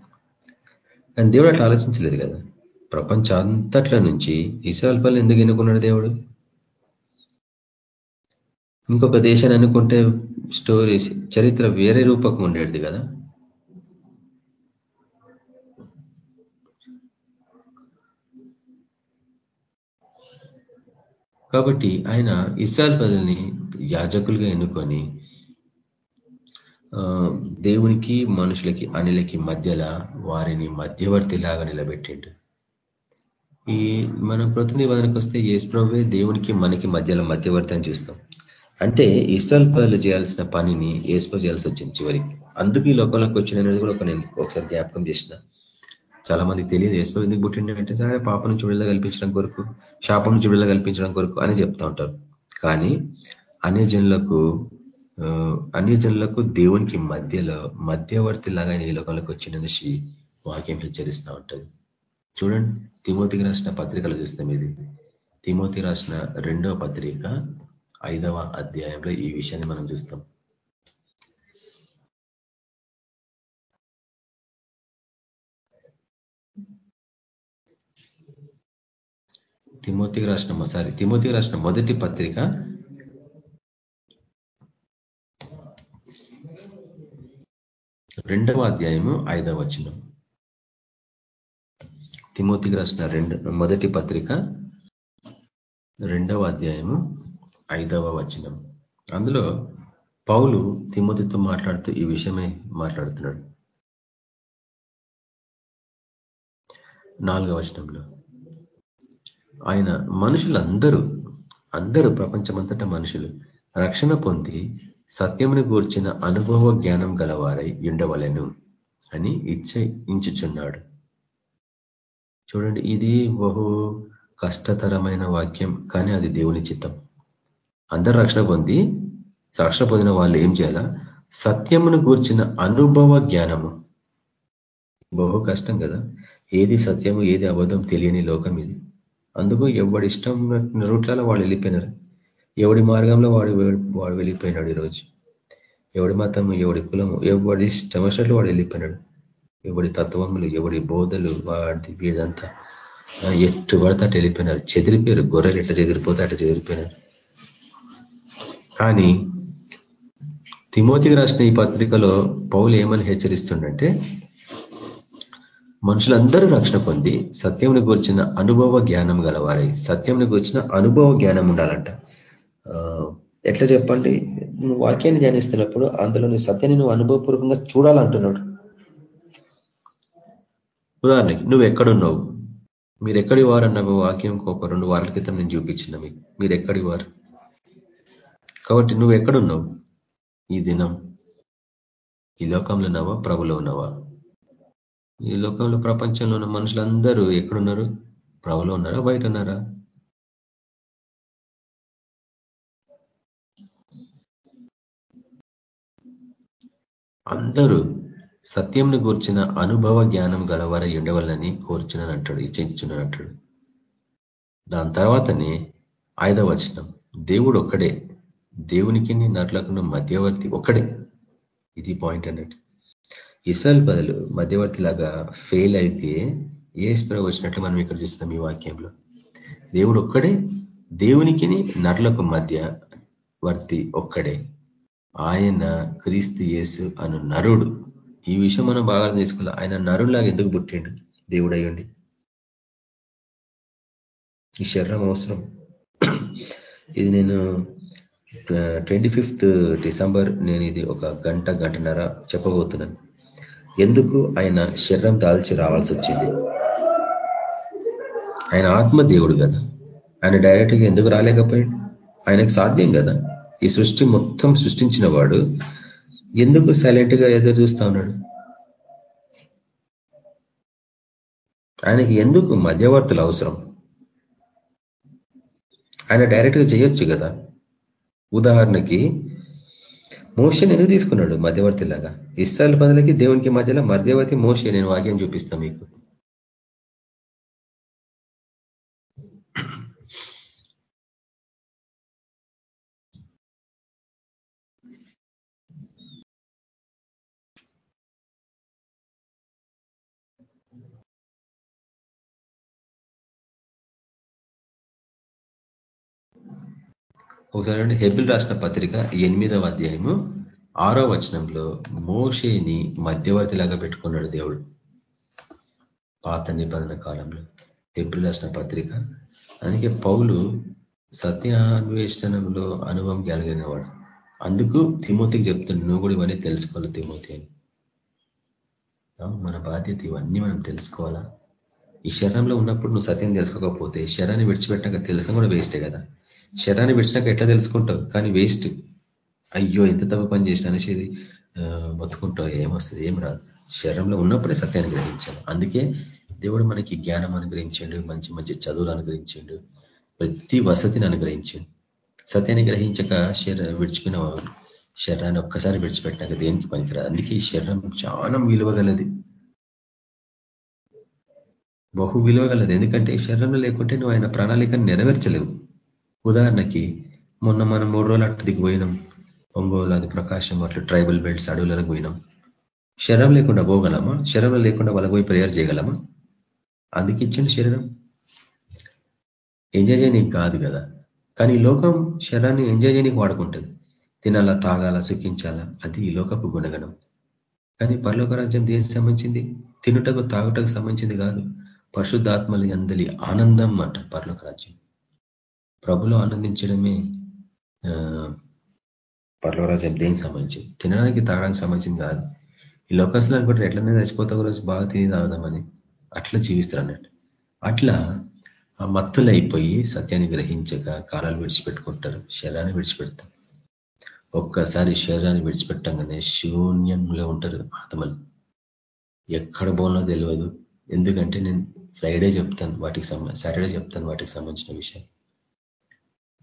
కానీ దేవుడు అట్లా ఆలోచించలేదు కదా. ప్రపంచ నుంచి ఇసాల్ పల్లె ఎందుకు ఎన్నుకున్నాడు దేవుడు? ఇంకొక దేశాన్ని అనుకుంటే స్టోరీస్ చరిత్ర వేరే రూపకం ఉండేది కదా. కాబట్టి ఆయన ఇస్రాయల్ ప్రజల్ని యాజకులుగా ఎన్నుకొని దేవునికి మనుషులకి అనిలకి మధ్యల వారిని మధ్యవర్తిలాగా నిలబెట్టిండు. ఈ మనం కృత నిబంధనకు వస్తే ఏసుప్రభువే దేవునికి మనకి మధ్యలో మధ్యవర్తి అని చూస్తాం. అంటే ఇస్రాయల్ చేయాల్సిన పనిని ఏసుప్రభు చేయాల్సి వచ్చింది చివరికి. అందుకు ఈ లోకంలోకి వచ్చిన కూడా ఒక నేను ఒకసారి జ్ఞాపకం చేసిన. చాలా మందికి తెలియదు ఏసుప్రభు ఎందుకు పుట్టిండంటే అంటే సరే పాప నుంచి విడుదల కల్పించడం కొరకు శాపం నుంచి విడుదల కల్పించడం కొరకు అని చెప్తా ఉంటారు. కానీ అన్ని అన్యజనులకు అన్ని దేవునికి మధ్యలో మధ్యవర్తి లాగా ఈ లోకంలోకి వచ్చినసి వాక్యం హెచ్చరిస్తూ ఉంటుంది. చూడండి తిమోతికి రాసిన పత్రికలు చూస్తాం ఇది. తిమోతి రాసిన రెండవ పత్రిక ఐదవ అధ్యాయంలో ఈ విషయాన్ని మనం చూస్తాం. తిమోతికి రాసిన సారీ తిమోతికి రాసిన మొదటి పత్రిక రెండవ అధ్యాయము ఐదవ వచనం. తిమోతికి రాసిన రెండు మొదటి పత్రిక రెండవ అధ్యాయము ఐదవ వచనం. అందులో పౌలు తిమోతితో మాట్లాడుతూ ఈ విషయమే మాట్లాడుతున్నాడు. నాలుగవ వచనంలో ఆయన మనుషులందరూ అందరూ ప్రపంచమంతటా మనుషులు రక్షణ పొంది సత్యమును గూర్చిన అనుభవ జ్ఞానం గలవారై ఉండవలను అని ఇచ్చించుచున్నాడు చూడండి ఇది బహు కష్టతరమైన వాక్యం కానీ అది దేవుని చిత్తం. అందరు రక్షణ పొంది రక్షణ పొందిన వాళ్ళు ఏం చేయాలా? సత్యమును గూర్చిన అనుభవ జ్ఞానము. బహు కష్టం కదా. ఏది సత్యము ఏది అబద్ధం తెలియని లోకం ఇది. అందుకు ఎవడి ఇష్టం రూట్లలో వాళ్ళు వెళ్ళిపోయినారు. ఎవడి మార్గంలో వాడు వాడు వెళ్ళిపోయినాడు ఈరోజు? ఎవడి మతం ఎవడి కులము ఎవడి ఇష్టం వచ్చినట్లు వాడు వెళ్ళిపోయినాడు? ఎవడి తత్వములు ఎవడి బోధలు వాడి వీడంతా ఎట్టు పడితే అటు వెళ్ళిపోయినారు. చెదిరిపోయారు. గొర్రెలు ఎట్లా చెదిరిపోతే అట్లా చెదిరిపోయినారు. కానీ తిమోతికి రాసిన ఈ పత్రికలో పౌలు ఏమని హెచ్చరిస్తుండంటే మనుషులందరూ రక్షణ పొంది సత్యంని గురించిన అనుభవ జ్ఞానం గలవారై సత్యంని గురించిన అనుభవ జ్ఞానం ఉండాలంట. ఎట్లా చెప్పండి? నువ్వు వాక్యాన్ని ధ్యానిస్తున్నప్పుడు అందులో నీ సత్యాన్ని నువ్వు అనుభవపూర్వకంగా చూడాలంటున్నాడు. ఉదాహరణకి నువ్వు ఎక్కడున్నావు? మీరు ఎక్కడి వారు? అన్న వాక్యం ఒక రెండు వారాల క్రితం నేను చూపించిన మీకు. మీరు ఎక్కడి వారు కాబట్టి నువ్వు ఎక్కడున్నావు? ఈ దినం. ఈ లోకంలో ఉన్నావా? ప్రభులో ఉన్నావా? ఈ లోకంలో ప్రపంచంలో ఉన్న మనుషులందరూ ఎక్కడున్నారు? ప్రభులో ఉన్నారా? బయట ఉన్నారా? అందరూ సత్యంను గూర్చిన అనుభవ జ్ఞానం గలవారై ఉండవాలని కోర్చునని అంటాడు ఇచ్చించున్నాను అంటాడు దాని తర్వాతనే ఐదవ వచనం దేవుడు ఒక్కడే దేవునికి నట్లకున్న మధ్యవర్తి ఒక్కడే. ఇది పాయింట్ అన్నట్టు. ఇస్రాయల్ బదులు మధ్యవర్తి లాగా ఫెయిల్ అయితే ఏ స్ప్రవ్ వచ్చినట్లు మనం ఇక్కడ చూస్తున్నాం ఈ వాక్యంలో. దేవుడు ఒక్కడే దేవునికి నరులకు మధ్య వర్తి ఒక్కడే. ఆయన క్రీస్తు యేసు అను నరుడు. ఈ విషయం మనం బాగా తీసుకోవాలి ఆయన నరులాగా ఎందుకు పుట్టిండు? దేవుడు అయ్యండి. ఈ శరీరం అవసరం. ఇది నేను ట్వంటీ ఫిఫ్త్ డిసెంబర్ నేను ఇది ఒక గంట గంటన్నర చెప్పబోతున్నాను. ఎందుకు ఆయన శరీరం దాల్చి రావాల్సి వచ్చింది? ఆయన ఆత్మ దేవుడు కదా. ఆయన డైరెక్ట్గా ఎందుకు రాలేకపోయాడు? ఆయనకు సాధ్యం కదా. ఈ సృష్టి మొత్తం సృష్టించిన వాడు ఎందుకు సైలెంట్గా ఎదురు చూస్తా ఉన్నాడు? ఆయనకి ఎందుకు మధ్యవర్తులు అవసరం? ఆయన డైరెక్ట్గా చేయొచ్చు కదా. ఉదాహరణకి మోషన్ ఎందుకు తీసుకున్నాడు మధ్యవర్తి లాగా ఇస్రాయల్ బదులకి దేవునికి మధ్యలో మధ్యవర్తి మోషే నేను వాక్యం చూపిస్తాను మీకు. ఒకసారి హెబిల్ రాసిన పత్రిక ఎనిమిదవ అధ్యాయము ఆరో వచనంలో మోషేని మధ్యవర్తిలాగా పెట్టుకున్నాడు దేవుడు. పాత నిబంధన కాలంలో హెబిల్ రాసిన పత్రిక. అందుకే పౌలు సత్యాన్వేషణంలో అనుభవం కలిగినవాడు. అందుకు తిమోతికి చెప్తుండే నువ్వు కూడా ఇవన్నీ తెలుసుకోవాలి తిమోతి అని. మన బాధ్యత ఇవన్నీ మనం తెలుసుకోవాలా? ఈ శరీరంలో ఉన్నప్పుడు నువ్వు సత్యం తెలుసుకోకపోతే శరాన్ని విడిచిపెట్టాక తెలుసుకొని కూడా వేస్టే కదా. శరాన్ని విడిచినాక ఎట్లా తెలుసుకుంటావు? కానీ వేస్ట్ అయ్యో ఎంత తప్పు పని చేసిన అనేసి బతుకుంటావు ఏమొస్తుంది? ఏం రాదు. శరీరంలో ఉన్నప్పుడే సత్యాన్ని గ్రహించాలి. అందుకే దేవుడు మనకి జ్ఞానం అనుగ్రహించండు మంచి మంచి చదువులు అనుగ్రహించండు ప్రతి వసతిని అనుగ్రహించండు. సత్యాన్ని గ్రహించక శరీరం విడిచిపోయిన శరీరాన్ని ఒక్కసారి విడిచిపెట్టినాక దేనికి పనికిరాదు? అందుకే ఈ శరీరం చాలా విలువగలది. బహు విలువగలది. ఎందుకంటే శరీరంలో లేకుంటే నువ్వు ఆయన ప్రణాళికను నెరవేర్చలేవు. ఉదాహరణకి మొన్న మనం మూడు రోజులు అటు పోయినాం. ఒంగోలు అది ప్రకాశం అట్లా ట్రైబల్ బెల్ట్స్ అడవులకు పోయినాం. శరీరం లేకుండా పోగలమా? శరీరం లేకుండా వాళ్ళకి పోయి ప్రేయర్ చేయగలమా? అందుకు ఇచ్చిండు శరీరం. ఎంజాయ్ చేయనీకి కాదు కదా. కానీ ఈ లోకం శరీరాన్ని ఎంజాయ్ చేయనీకి వాడుకుంటుంది. తినాలా తాగాల సుఖించాలా అది ఈ లోకపు గుణగణం. కానీ పరలోక రాజ్యం దేనికి సంబంధించింది? తినుటకు తాగుటకు సంబంధించింది కాదు. పరిశుద్ధాత్మలు అందలి ఆనందం అంట పరలోక రాజ్యం. ప్రభులో ఆనందించడమే పర్లవరాజ్యం దేనికి సంబంధించి? తినడానికి తాగడానికి సంబంధించింది కాదు. ఈ లోకస్లో అనుకుంటారు ఎట్లనే చచ్చిపోతావు రోజు బాగా తిని తాగుదామని. అట్లా జీవిస్తారు అన్నట్టు. అట్లా ఆ మత్తులు అయిపోయి సత్యాన్ని గ్రహించక కాలాలు విడిచిపెట్టుకుంటారు శరీరాన్ని విడిచిపెడతారు. ఒక్కసారి శరీరాన్ని విడిచిపెట్టంగానే శూన్యంలో ఉంటారు ఆత్మలు. ఎక్కడ పోనో తెలియదు. ఎందుకంటే నేను ఫ్రైడే చెప్తాను వాటికి సంబంధ సాటర్డే చెప్తాను వాటికి సంబంధించిన విషయం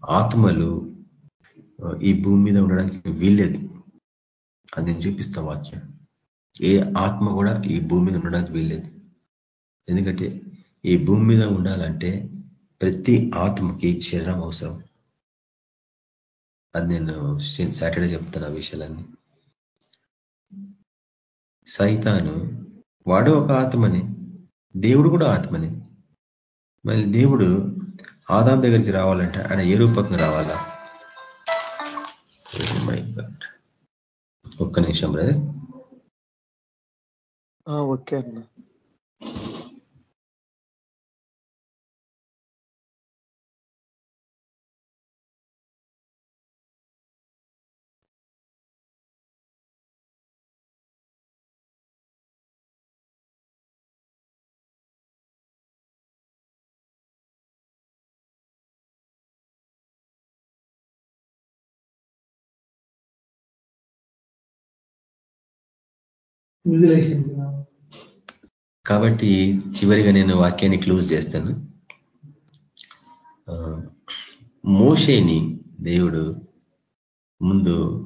ఆత్మలు ఈ భూమి మీద ఉండడానికి వీల్లేదు అది నేను చూపిస్తా వాక్యం. ఏ ఆత్మ కూడా ఈ భూమి మీద ఉండడానికి వీల్లేదు. ఎందుకంటే ఈ భూమి మీద ఉండాలంటే ప్రతి ఆత్మకి శరీరం అవసరం. అది నేను సాటర్డే చెప్తాను ఆ విషయాలన్నీ. సైతాను వాడు ఒక ఆత్మని దేవుడు కూడా ఆత్మని. మళ్ళీ దేవుడు ఆదాం దగ్గరికి రావాలంటే ఆయన ఏ రూపకంగా రావాలా? Oh ఒక్క నిమిషం బ్రదర్ ఓకే అన్న. కాబట్టి చివరిగా నేను వాక్యాన్ని క్లోజ్ చేస్తాను. మోషేని దేవుడు ముందు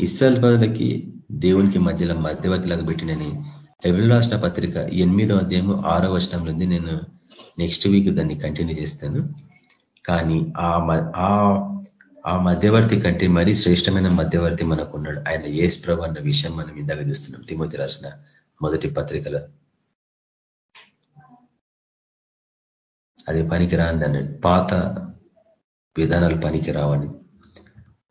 ఇస్రాల్ పదులకి దేవునికి మధ్యలో మధ్యవర్తిలాగా పెట్టినని ఎవరి రాష్ట్ర పత్రిక ఎనిమిదో అధ్యాయము ఆరో వచనంలో ఉంది. నేను నెక్స్ట్ వీక్ దాన్ని కంటిన్యూ చేస్తాను. కానీ ఆ ఆ మధ్యవర్తి కంటే మరీ శ్రేష్టమైన మధ్యవర్తి మనకు ఉన్నాడు ఆయన ఏస్ ప్రభు అన్న విషయం మనం ఇందాక చూస్తున్నాం. తిమోతి రాసిన మొదటి పత్రికలో. అది పనికి రాందని పాత విధానాలు పనికి రావని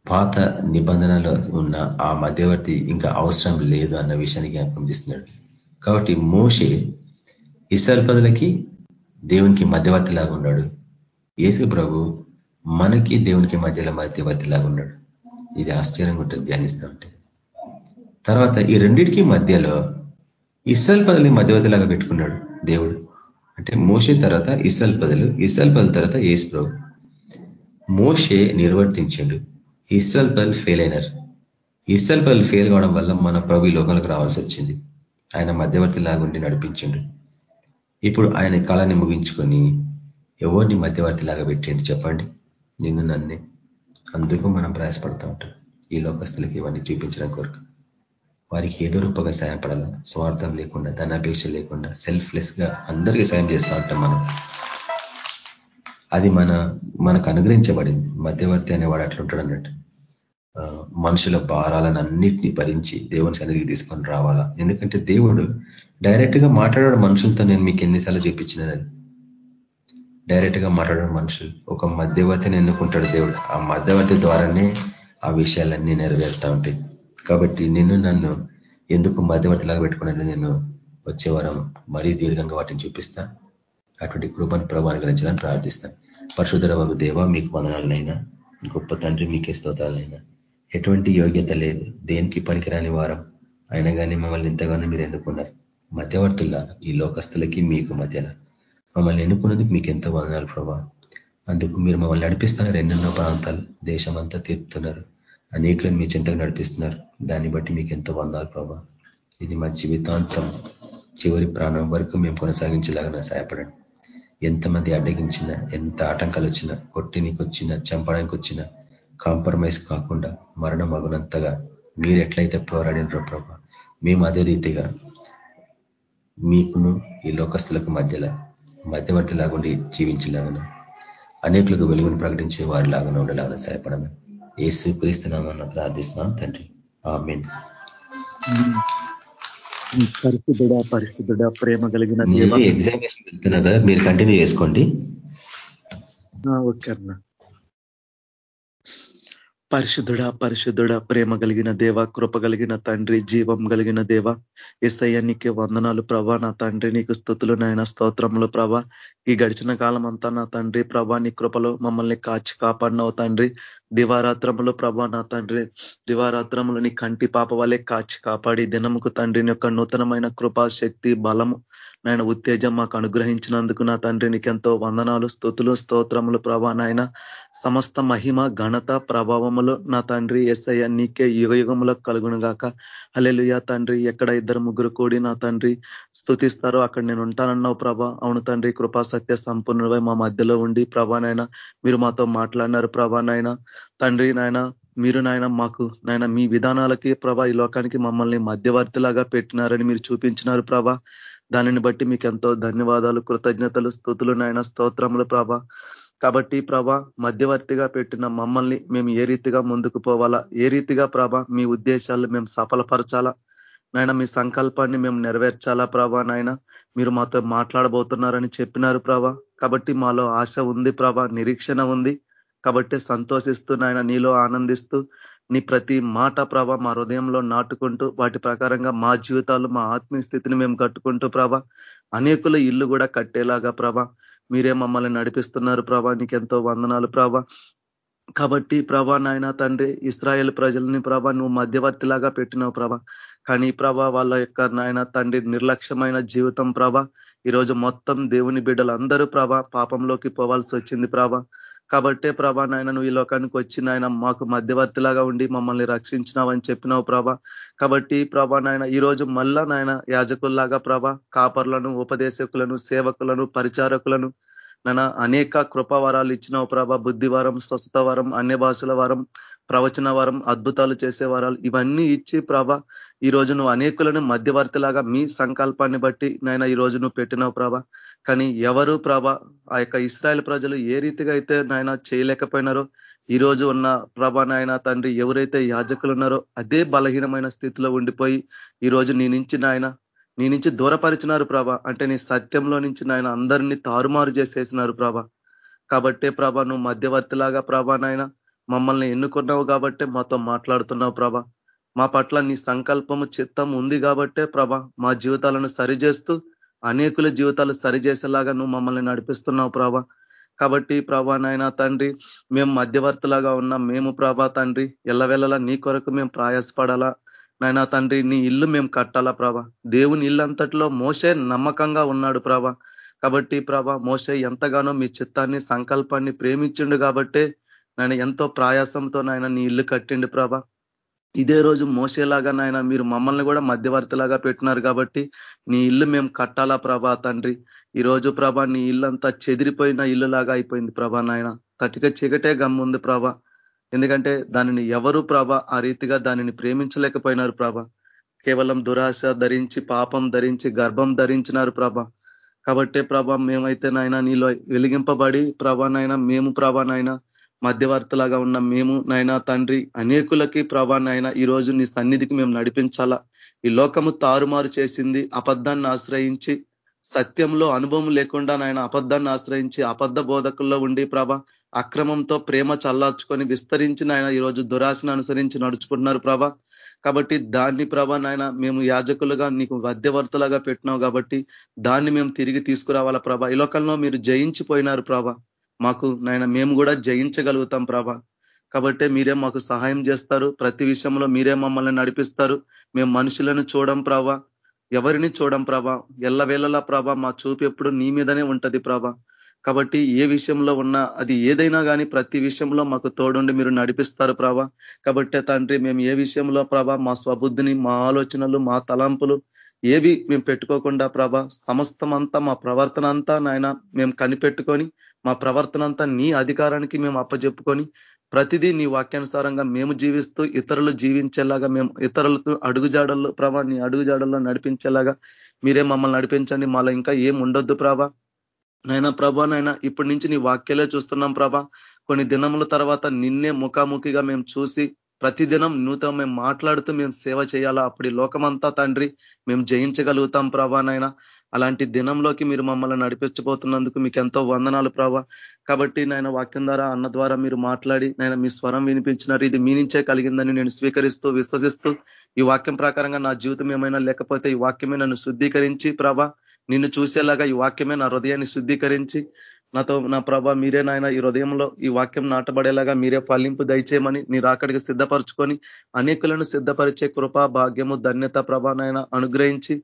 పాత నిబంధనలో ఉన్న ఆ మధ్యవర్తి ఇంకా అవసరం లేదు అన్న విషయాన్ని జ్ఞాపకం చేస్తున్నాడు. కాబట్టి మోషే ఇసల్ పదులకి దేవునికి మధ్యవర్తి లాగా ఉన్నాడు. ఏసు ప్రభు మనకి దేవునికి మధ్యలో మధ్యవర్తి లాగా ఉన్నాడు. ఇది ఆశ్చర్యంగా ఉంటుంది ధ్యానిస్తూ ఉంటే. తర్వాత ఈ రెండింటికి మధ్యలో ఇస్రాయల్ పదల్ని మధ్యవర్తి లాగా పెట్టుకున్నాడు దేవుడు. అంటే మోసే తర్వాత ఇస్రాయల్ పదలు ఇస్రాయల్ పదల తర్వాత ఏసు ప్రభు. మోషే నిర్వర్తించాడు. ఇస్రాయల్ పదలు ఫెయిల్ అయినారు. ఇస్రాయల్ పదలు ఫెయిల్ కావడం వల్ల మన ప్రభు లోకాలకు రావాల్సి వచ్చింది. ఆయన మధ్యవర్తిలాగా ఉండి నడిపించండు. ఇప్పుడు ఆయన కాలాన్ని ముగించుకొని ఎవరిని మధ్యవర్తిలాగా పెట్టిండు పెట్టండి చెప్పండి? నిన్ను నన్నే. అందుకు మనం ప్రయాసపడుతూ ఉంటాం. ఈ లోకస్తులకి ఇవన్నీ చూపించడం కొరకు. వారికి ఏదో రూపంగా సాయపడాల? స్వార్థం లేకుండా ధనాపేక్ష లేకుండా సెల్ఫ్లెస్గా అందరికీ సాయం చేస్తూ ఉంటాం మనం. అది మన మనకు అనుగ్రహించబడింది. మధ్యవర్తి అనేవాడు అట్లుంటాడు అన్నట్టు. మనుషుల భారాలను అన్నిటినీ భరించి దేవుని సన్నిధికి తీసుకొని రావాలా? ఎందుకంటే దేవుడు డైరెక్ట్గా మాట్లాడాడు మనుషులతో నేను మీకు ఎన్నిసార్లు చూపించినది డైరెక్ట్గా మాట్లాడాడు మనుషులు. ఒక మధ్యవర్తిని ఎన్నుకుంటాడు దేవుడు. ఆ మధ్యవర్తి ద్వారానే ఆ విషయాలన్నీ నెరవేరుతా ఉంటాయి. కాబట్టి నిన్ను నన్ను ఎందుకు మధ్యవర్తిలాగా పెట్టుకున్నాను నేను వచ్చే వారం మరీ దీర్ఘంగా వాటిని చూపిస్తా. అటువంటి కృపను ప్రభావం ప్రార్థిస్తాను పరశుధర వగు దేవ మీకు వందనాలనైనా గొప్ప తండ్రి మీకే స్తోత్రాలైనా ఎటువంటి యోగ్యత లేదు. దేనికి పనికిరాని వారం. అయినా కానీ మమ్మల్ని ఎంతగానో మీరు ఎన్నుకున్నారు. మధ్యవర్తుల్లాగా ఈ లోకస్తులకి మీకు మధ్యలో మమ్మల్ని ఎన్నుకున్నందుకు మీకు ఎంతో వదనాలు ప్రభా. అందుకు మీరు మమ్మల్ని నడిపిస్తున్నారు. ఎన్నెన్నో ప్రాంతాలు దేశం అంతా తీరుతున్నారు. అనేకులను మీ చింతకు నడిపిస్తున్నారు. దాన్ని బట్టి మీకు ఎంతో వందాలు ప్రభా. ఇది మా జీవితాంతం చివరి ప్రాణం వరకు మేము కొనసాగించలాగా సహాయపడండి. ఎంతమంది అడ్డగించినా ఎంత ఆటంకాలు వచ్చినా కొట్టినికి వచ్చినా చంపడానికి వచ్చినా కాంప్రమైజ్ కాకుండా మరణం అగునంతగా మీరు ఎట్లయితే పోరాడినరో ప్రభా మేము అదే రీతిగా మీకును ఈ లోకస్తులకు మధ్యలో మధ్యవర్తి లాగుండి జీవించేలాగా అనేకులకు వెలుగును ప్రకటించే వారి లాగా ఉండేలాగా సహాయపడమే ఏసు క్రీస్తునామన్న ప్రార్థిస్తున్నాం తండ్రి. ఆమెన్. పరిశుద్ధుడ పరిశుద్ధుడ ప్రేమ కలిగిన ఎగ్జామినేషన్ వెళ్తున్నా కదా మీరు కంటిన్యూ చేసుకోండి. ఓకే అన్నా. పరిశుద్ధుడ పరిశుద్ధుడ ప్రేమ కలిగిన దేవ కృప కలిగిన తండ్రి జీవం కలిగిన దేవ. ఎస్ఐ వందనాలు ప్రభా. నా తండ్రి నీకు స్థుతులు నాయన స్తోత్రములు ప్రభా. ఈ గడిచిన కాలం అంతా నా తండ్రి ప్రభా నీ కృపలో మమ్మల్ని కాచి కాపాడినవు తండ్రి. దివారాత్రములు ప్రభా నా తండ్రి. దివారాత్రములు నీ కంటి పాప వలె కాచి కాపాడి దినముకు తండ్రిని యొక్క నూతనమైన కృపా శక్తి బలము నాయన ఉత్తేజం మాకు అనుగ్రహించినందుకు నా తండ్రి నీకెంతో వందనాలు స్థుతులు స్తోత్రములు ప్రభా నాయన. సమస్త మహిమ ఘనత ప్రభావములు నా తండ్రి ఎస్ఐ నీకే యుగ యుగములకు కలుగును గాక హలెలుయా తండ్రి ఎక్కడ ఇద్దరు ముగ్గురు కూడి నా తండ్రి స్థుతిస్తారో అక్కడ నేను ఉంటానన్నావు ప్రభా. అవును తండ్రి కృపా సత్య సంపూర్ణమై మా మధ్యలో ఉండి ప్రభానైనా మీరు మాతో మాట్లాడినారు ప్రభానైనా తండ్రి నాయన మీరు నాయన మాకు నాయన మీ విధానాలకి ప్రభా ఈ లోకానికి మమ్మల్ని మధ్యవర్తిలాగా పెట్టినారని మీరు చూపించినారు ప్రభా. దానిని బట్టి మీకు ఎంతో ధన్యవాదాలు కృతజ్ఞతలు స్థుతులు నాయన స్తోత్రములు ప్రభా. కాబట్టి ప్రభా మధ్యవర్తిగా పెట్టిన మమ్మల్ని మేము ఏ రీతిగా ముందుకు పోవాలా? ఏ రీతిగా ప్రభ మీ ఉద్దేశాలు మేము సఫలపరచాలా? నాయన మీ సంకల్పాన్ని మేము నెరవేర్చాలా ప్రభా నాయన? మీరు మాతో మాట్లాడబోతున్నారని చెప్పినారు ప్రభా. కాబట్టి మాలో ఆశ ఉంది ప్రభా నిరీక్షణ ఉంది. కాబట్టి సంతోషిస్తూ నాయన నీలో ఆనందిస్తూ నీ ప్రతి మాట ప్రభ మా హృదయంలో నాటుకుంటూ వాటి ప్రకారంగా మా జీవితాలు మా ఆత్మీయ స్థితిని మేము కట్టుకుంటూ ప్రభ అనేకుల ఇల్లు కూడా కట్టేలాగా ప్రభ మీరే మమ్మల్ని నడిపిస్తున్నారు ప్రభా నీకెంతో వందనాలు ప్రభా. కాబట్టి ప్రభా నాయన తండ్రి ఇస్రాయేల్ ప్రజల్ని ప్రభా నువ్వు మధ్యవర్తిలాగా పెట్టినావు ప్రభా. కానీ ప్రభా వాళ్ళ యొక్క నాయన తండ్రి నిర్లక్ష్యమైన జీవితం ప్రభ ఈరోజు మొత్తం దేవుని బిడ్డలందరూ ప్రభ పాపంలోకి పోవాల్సి వచ్చింది ప్రభ. కాబట్టే ప్రభా నాయన నువ్వు ఈ లోకానికి వచ్చిన ఆయన మాకు మధ్యవర్తిలాగా ఉండి మమ్మల్ని రక్షించినావని చెప్పినావు ప్రభా. కాబట్టి ప్రభా నాయన ఈ రోజు మళ్ళా నాయన యాజకుల్లాగా ప్రభ కాపర్లను ఉపదేశకులను సేవకులను పరిచారకులను నైనా అనేక కృపావరాలు ఇచ్చినావు ప్రభ. బుద్ధివారం స్వస్థత వారం అన్య భాషల వరం ప్రవచన వరం అద్భుతాలు చేసే వరాలు ఇవన్నీ ఇచ్చి ప్రభ ఈ రోజు నువ్వు అనేకులను మధ్యవర్తిలాగా మీ సంకల్పాన్ని బట్టి నాయన ఈ రోజు నువ్వు పెట్టినావు ప్రభ. కానీ ఎవరు ప్రభ ఆ యొక్క ఇస్రాయల్ ప్రజలు ఏ రీతిగా అయితే నాయన చేయలేకపోయినారో ఈ రోజు ఉన్న ప్రభ నాయన తండ్రి ఎవరైతే యాజకులు ఉన్నారో అదే బలహీనమైన స్థితిలో ఉండిపోయి ఈ రోజు నీ నుంచి నాయన నీ నుంచి దూరపరిచినారు ప్రభ. అంటే నీ సత్యంలో నుంచి నాయన అందరినీ తారుమారు చేసేసినారు ప్రభ. కాబట్టే ప్రభ నువ్వు మధ్యవర్తిలాగా ప్రభ నాయన మమ్మల్ని ఎన్నుకున్నావు కాబట్టే మాతో మాట్లాడుతున్నావు ప్రభ. మా పట్ల నీ సంకల్పము చిత్తం ఉంది కాబట్టే ప్రభ మా జీవితాలను సరిచేస్తూ అనేకుల జీవితాలు సరిచేసేలాగా నువ్వు మమ్మల్ని నడిపిస్తున్నావు ప్రభా. కాబట్టి ప్రభా నాయన తండ్రి మేము మధ్యవర్తులాగా ఉన్నాం మేము ప్రభా తండ్రి ఎల్లవెల్లలా నీ కొరకు మేము ప్రయాసపడాలా. నాయనా తండ్రి నీ ఇల్లు మేము కట్టాలా ప్రభా. దేవుని ఇల్లు అంతట్లో మోసే నమ్మకంగా ఉన్నాడు ప్రభా. కాబట్టి ప్రభా మోసే ఎంతగానో మీ చిత్తాన్ని సంకల్పాన్ని ప్రేమించిండు కాబట్టే నాయన ఎంతో ప్రయాసంతో నాయన నీ ఇల్లు కట్టిండు ప్రభ. ఇదే రోజు మోసేలాగా నాయన మీరు మమ్మల్ని కూడా మధ్యవర్తిలాగా పెట్టినారు కాబట్టి నీ ఇల్లు మేము కట్టాలా ప్రభా తండ్రి. ఈ రోజు నీ ఇల్లు అంతా చెదిరిపోయిన ఇల్లు లాగా అయిపోయింది ప్రభా నాయన. తటిక చీకటే గమ్ముంది ప్రభ. ఎందుకంటే దానిని ఎవరు ప్రభ ఆ రీతిగా దానిని ప్రేమించలేకపోయినారు ప్రభ. కేవలం దురాశ ధరించి పాపం ధరించి గర్భం ధరించినారు ప్రభ. కాబట్టే ప్రభ మేమైతే నాయన నీలో వెలిగింపబడి ప్రభానైనా మేము ప్రభానైనా మధ్యవర్తులాగా ఉన్న మేము నైనా తండ్రి అనేకులకి ప్రభా ఈ రోజు నీ సన్నిధికి మేము నడిపించాలా? ఈ లోకము తారుమారు చేసింది అబద్ధాన్ని ఆశ్రయించి సత్యంలో అనుభవం లేకుండా నాయన అబద్ధాన్ని ఆశ్రయించి అబద్ధ బోధకుల్లో ఉండి ప్రభ అక్రమంతో ప్రేమ చల్లార్చుకొని విస్తరించి నాయన ఈరోజు దురాశను అనుసరించి నడుచుకుంటున్నారు ప్రభ. కాబట్టి దాన్ని ప్రభ నాయన మేము యాజకులుగా నీకు మధ్యవర్తులుగా పెట్టినావు కాబట్టి దాన్ని మేము తిరిగి తీసుకురావాలా ప్రభ. ఈ లోకంలో మీరు జయించిపోయినారు ప్రభ. మాకు నాయన మేము కూడా జయించగలుగుతాం ప్రభ. కాబట్టి మీరే మాకు సహాయం చేస్తారు. ప్రతి విషయంలో మీరే మమ్మల్ని నడిపిస్తారు. మేము మనుషులను చూడం ప్రభ. ఎవరిని చూడం ప్రభ. ఎల్లవేళలా ప్రభ మా చూపు ఎప్పుడు నీ మీదనే ఉంటది ప్రభ. కాబట్టి ఏ విషయంలో ఉన్నా అది ఏదైనా కానీ ప్రతి విషయంలో మాకు తోడుండి మీరు నడిపిస్తారు ప్రభ. కాబట్టి తండ్రి మేము ఏ విషయంలో ప్రభ మా స్వబుద్ధిని మా ఆలోచనలు మా తలంపులు ఏవి మేము పెట్టుకోకుండా ప్రభ సమస్తం అంతా మా ప్రవర్తన అంతా నాయన మేము కనిపెట్టుకొని మా ప్రవర్తన అంతా నీ అధికారానికి మేము అప్పజెప్పుకొని ప్రతిదీ నీ వాక్యానుసారంగా మేము జీవిస్తూ ఇతరులు జీవించేలాగా మేము ఇతరులతో అడుగుజాడల్లో ప్రభా నీ అడుగుజాడల్లో నడిపించేలాగా మీరే మమ్మల్ని నడిపించండి. మాలో ఇంకా ఏం ఉండొద్దు ప్రభా. నైనా ప్రభా నైనా ఇప్పటి నుంచి నీ వాక్యలే చూస్తున్నాం ప్రభా. కొన్ని దినముల తర్వాత నిన్నే ముఖాముఖిగా మేము చూసి ప్రతిదినం నూతన మేము మాట్లాడుతూ మేము సేవ చేయాలా? అప్పుడు లోకమంతా తండ్రి మేము జయించగలుగుతాం ప్రభానైనా అలాంటి దినంలోకి మీరు మమ్మల్ని నడిపించబోతున్నందుకు మీకు ఎంతో వందనాలు ప్రభా. కాబట్టి నాయన వాక్యం ద్వారా అన్న ద్వారా మీరు మాట్లాడి నేను మీ స్వరం వినిపించినారు ఇది మీ నుంచే కలిగిందని నేను స్వీకరిస్తూ విశ్వసిస్తూ ఈ వాక్యం ప్రకారంగా నా జీవితం ఏమైనా లేకపోతే ఈ వాక్యమే నన్ను శుద్ధీకరించి ప్రభా నిన్ను చూసేలాగా ఈ వాక్యమే నా హృదయాన్ని శుద్ధీకరించి నాతో నా ప్రభ మీరే నాయన ఈ హృదయంలో ఈ వాక్యం నాటబడేలాగా మీరే ఫలింపు దయచేయమని నీ రాకడికి సిద్ధపరచుకొని అనేకులను సిద్ధపరిచే కృప భాగ్యము ధన్యత ప్రభ నాయన అనుగ్రహించి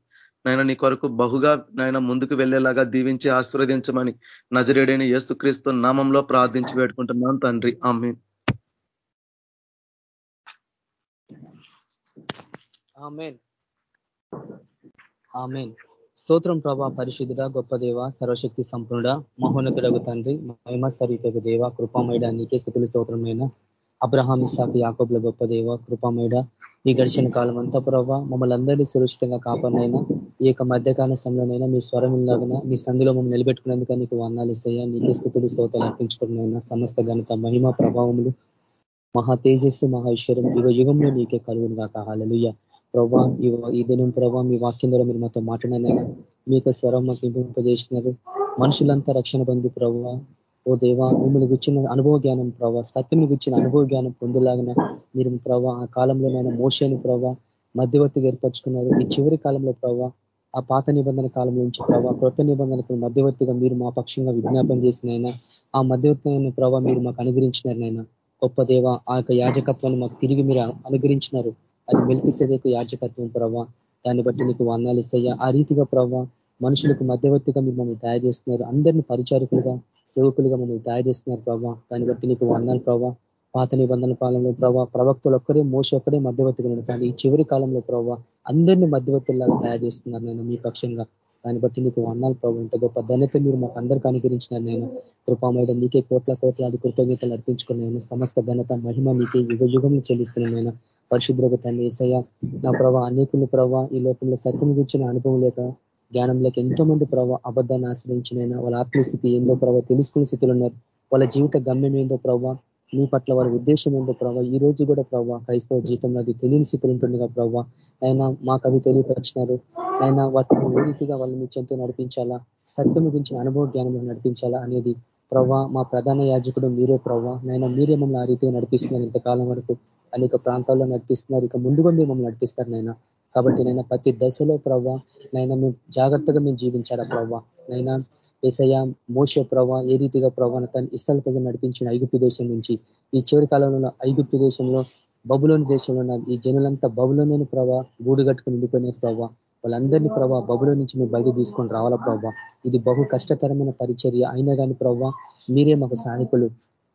నాయన నీ కొరకు బహుగా నాయన ముందుకు వెళ్ళేలాగా దీవించి ఆశీర్వదించమని నజరేడైన యేసుక్రీస్తు నామంలో ప్రార్థించి పెట్టుకుంటున్నాను తండ్రి. ఆమె ఆమెన్. స్తోత్రం ప్రభా పరిశుద్ధుడ గొప్ప దేవ సర్వశక్తి సంపన్నుడ మహోన్నతుడగు తండ్రి మహిమ స్వరూపకు దేవ కృపామేడ నీకే స్థితులు స్తోత్రమైన అబ్రహాం ఇసాకు యాకోబ్ల గొప్ప దేవ కృపామేడ ఈ గడిచిన కాలం అంతా ప్రభావ మమ్మల్ని అందరినీ సురక్షితంగా కాపాడినైనా ఈ యొక్క మధ్యకాల సమయంలోనైనా మీ స్వరం ఇలాగన మీ సంధిలో మమ్మల్ని నిలబెట్టుకునేందుకు నీకు వర్ణాలు ఇస్తాయా నీకే స్థితులు స్తోతాలు అర్పించుకున్నైనా సమస్త ఘనత మహిమ ప్రభావములు మహా తేజస్సు మహా ఐశ్వర్యం యుగ యుగంలో నీకే కలుగును కాక హాలలుయ్య ప్రభా ఈ దినం ప్రభా మీ వాక్యం ద్వారా మీరు మాతో మాట్లాడినైనా మీ యొక్క స్వరం మాకు ఇంపింపజేసినారు మనుషులంతా రక్షణ పొంది ప్రభావ ఓ దేవా మిమ్మల్ని గుచ్చిన అనుభవ జ్ఞానం ప్రభావ సత్యం గుచ్చిన అనుభవ జ్ఞానం పొందలాగిన మీరు ప్రభా ఆ కాలంలోనైనా మోసేని ప్రభావ మధ్యవర్తిగా ఏర్పరచుకున్నారు. ఈ చివరి కాలంలో ప్రభావ ఆ పాత నిబంధన కాలం నుంచి ప్రభావ కొత్త నిబంధనకు మధ్యవర్తిగా మీరు మా పక్షంగా విజ్ఞాపం చేసినైనా ఆ మధ్యవర్తి ప్రభావ మీరు మాకు అనుగ్రహించినారనైనా గొప్ప దేవ ఆ యొక్క యాజకత్వాన్ని మాకు తిరిగి మీరు అనుగ్రహించినారు. అది మెలిపిసేదే యాచకత్వం ప్రభావ దాన్ని బట్టి నీకు వర్ణాలు ఇస్తాయా? ఆ రీతిగా ప్రభావ మనుషులకు మధ్యవర్తిగా మీరు మమ్మల్ని తయారు చేస్తున్నారు. అందరిని పరిచారకులుగా సేవకులుగా మమ్మల్ని తయారు చేస్తున్నారు ప్రభావ దాన్ని బట్టి నీకు వందాలు ప్రభావ పాత నిబంధన కాలంలో ప్రభావ ప్రవక్తలు ఒక్కరే మోస ఒక్కడే మధ్యవర్తిగా కానీ ఈ చివరి కాలంలో ప్రభావ అందరినీ మధ్యవర్తుల్లాగా తయారు చేస్తున్నారు నేను మీ పక్షంగా. దాన్ని బట్టి నీకు వర్ణాలు ప్రభు. ఇంత గొప్ప ధన్యత మీరు మాకు అందరికీ అనుగ్రహించినారు నేను. కృపామైన నీకే కోట్ల కోట్ల అది కృతజ్ఞతలు అర్పించుకున్నాను. సమస్త ఘనత మహిమ నీకే యుగ యుగం చెల్లిస్తున్నాను పరిశుద్రత తండ్రి ఏసయ్య నా ప్రభా అనేకులు ప్రభా ఈ లోకంలో సత్యం గురించిన అనుభవం లేక జ్ఞానం లేక ఎంతో మంది ప్రభావ అబద్ధాన్ని ఆశ్రయించినైనా వాళ్ళ ఆత్మీయస్థితి ఏందో ప్రభావ తెలుసుకునే స్థితిలో ఉన్నారు. వాళ్ళ జీవిత గమ్యం ఏందో ప్రభావ మీ పట్ల వారి ఉద్దేశం ఏందో ప్రభావ ఈ రోజు కూడా ప్రభావ క్రైస్తవ జీవితంలో అది తెలియని స్థితిలో ఉంటుండగా ప్రభావ ఆయన మాకు అవి తెలియపరిచినారు. ఆయన వాటిని ఏ రీతిగా వాళ్ళు మీ చెంతో నడిపించాలా? సత్యం గురించి అనుభవ జ్ఞానం నడిపించాలా అనేది ప్రవ్వా మా ప్రధాన యాజకుడు మీరే ప్రవ్వా నైనా మీరే మమ్మల్ని ఆ రీతిగా నడిపిస్తున్నారు ఇంతకాలం వరకు. అనేక ప్రాంతాల్లో నడిపిస్తున్నారు. ఇక ముందుగా మీరు మమ్మల్ని నడిపిస్తారు నాయన. కాబట్టి నైనా ప్రతి దశలో ప్రవ్వా నైనా మేము జాగ్రత్తగా మేము జీవించాలా ప్రవ్వా? నైనా ఏసయ మోస ప్రవ్వా ఏ రీతిగా ప్రవ్వా తను ఇస్తాల ప్రజలు నడిపించిన ఐగుప్తు దేశం నుంచి? ఈ చివరి కాలంలో ఐగుప్తు దేశంలో బబులోని దేశంలో ఉన్న ఈ జనులంతా బబులోని ప్రభా గూడు కట్టుకుని ఉండిపోయినారు ప్రభావ వాళ్ళందరినీ ప్రభావ బబులో నుంచి మేము బయట తీసుకొని రావాలా ప్రభావ ఇది బహు కష్టతరమైన పరిచర్య. అయినా కానీ ప్రభావ మీరే మాకు సాయకులు.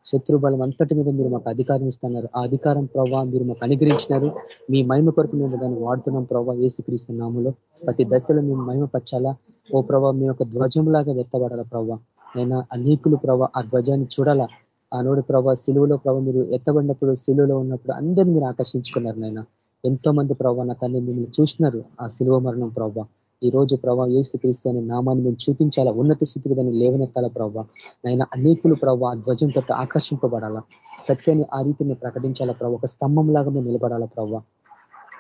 శత్రు బలం అంతటి మీద మీరు మాకు అధికారం ఇస్తున్నారు. ఆ అధికారం ప్రభావ మీరు మాకు అనుగ్రహించినారు. మీ మహిమ కొరకు మేము దాన్ని వాడుతున్నాం ప్రభావ ఏసుక్రీస్తు నామంలో. ప్రతి దశలో మేము మహిమ పచ్చాలా ఓ ప్రభావ మీ యొక్క ధ్వజంలాగా వెత్తబడాలా ప్రభావ అయినా అనేకులు ప్రభావ ఆ ధ్వజాన్ని చూడాలా? ఆ నోడు ప్రభావ సిలువలో ప్రభావ మీరు ఎత్తబడినప్పుడు సిలువలో ఉన్నప్పుడు అందరినీ మీరు ఆకర్షించుకున్నారు నాయన ఎంతో మంది ప్రభావ నా తల్లి మిమ్మల్ని చూసినారు ఆ శిలువ మరణం ప్రభావ ఈ రోజు ప్రభావ ఏసుక్రీస్తు అనే నామాన్ని మేము చూపించాలా? ఉన్నత స్థితికి దాన్ని లేవనెత్తాల ప్రభావ నైనా అనేకులు ప్రభావ ధ్వజంతో ఆకర్షింపబడాలా? సత్యాన్ని ఆ రీతిని ప్రకటించాలా ప్రభావ ఒక స్తంభం లాగా మేము నిలబడాలా ప్రభావ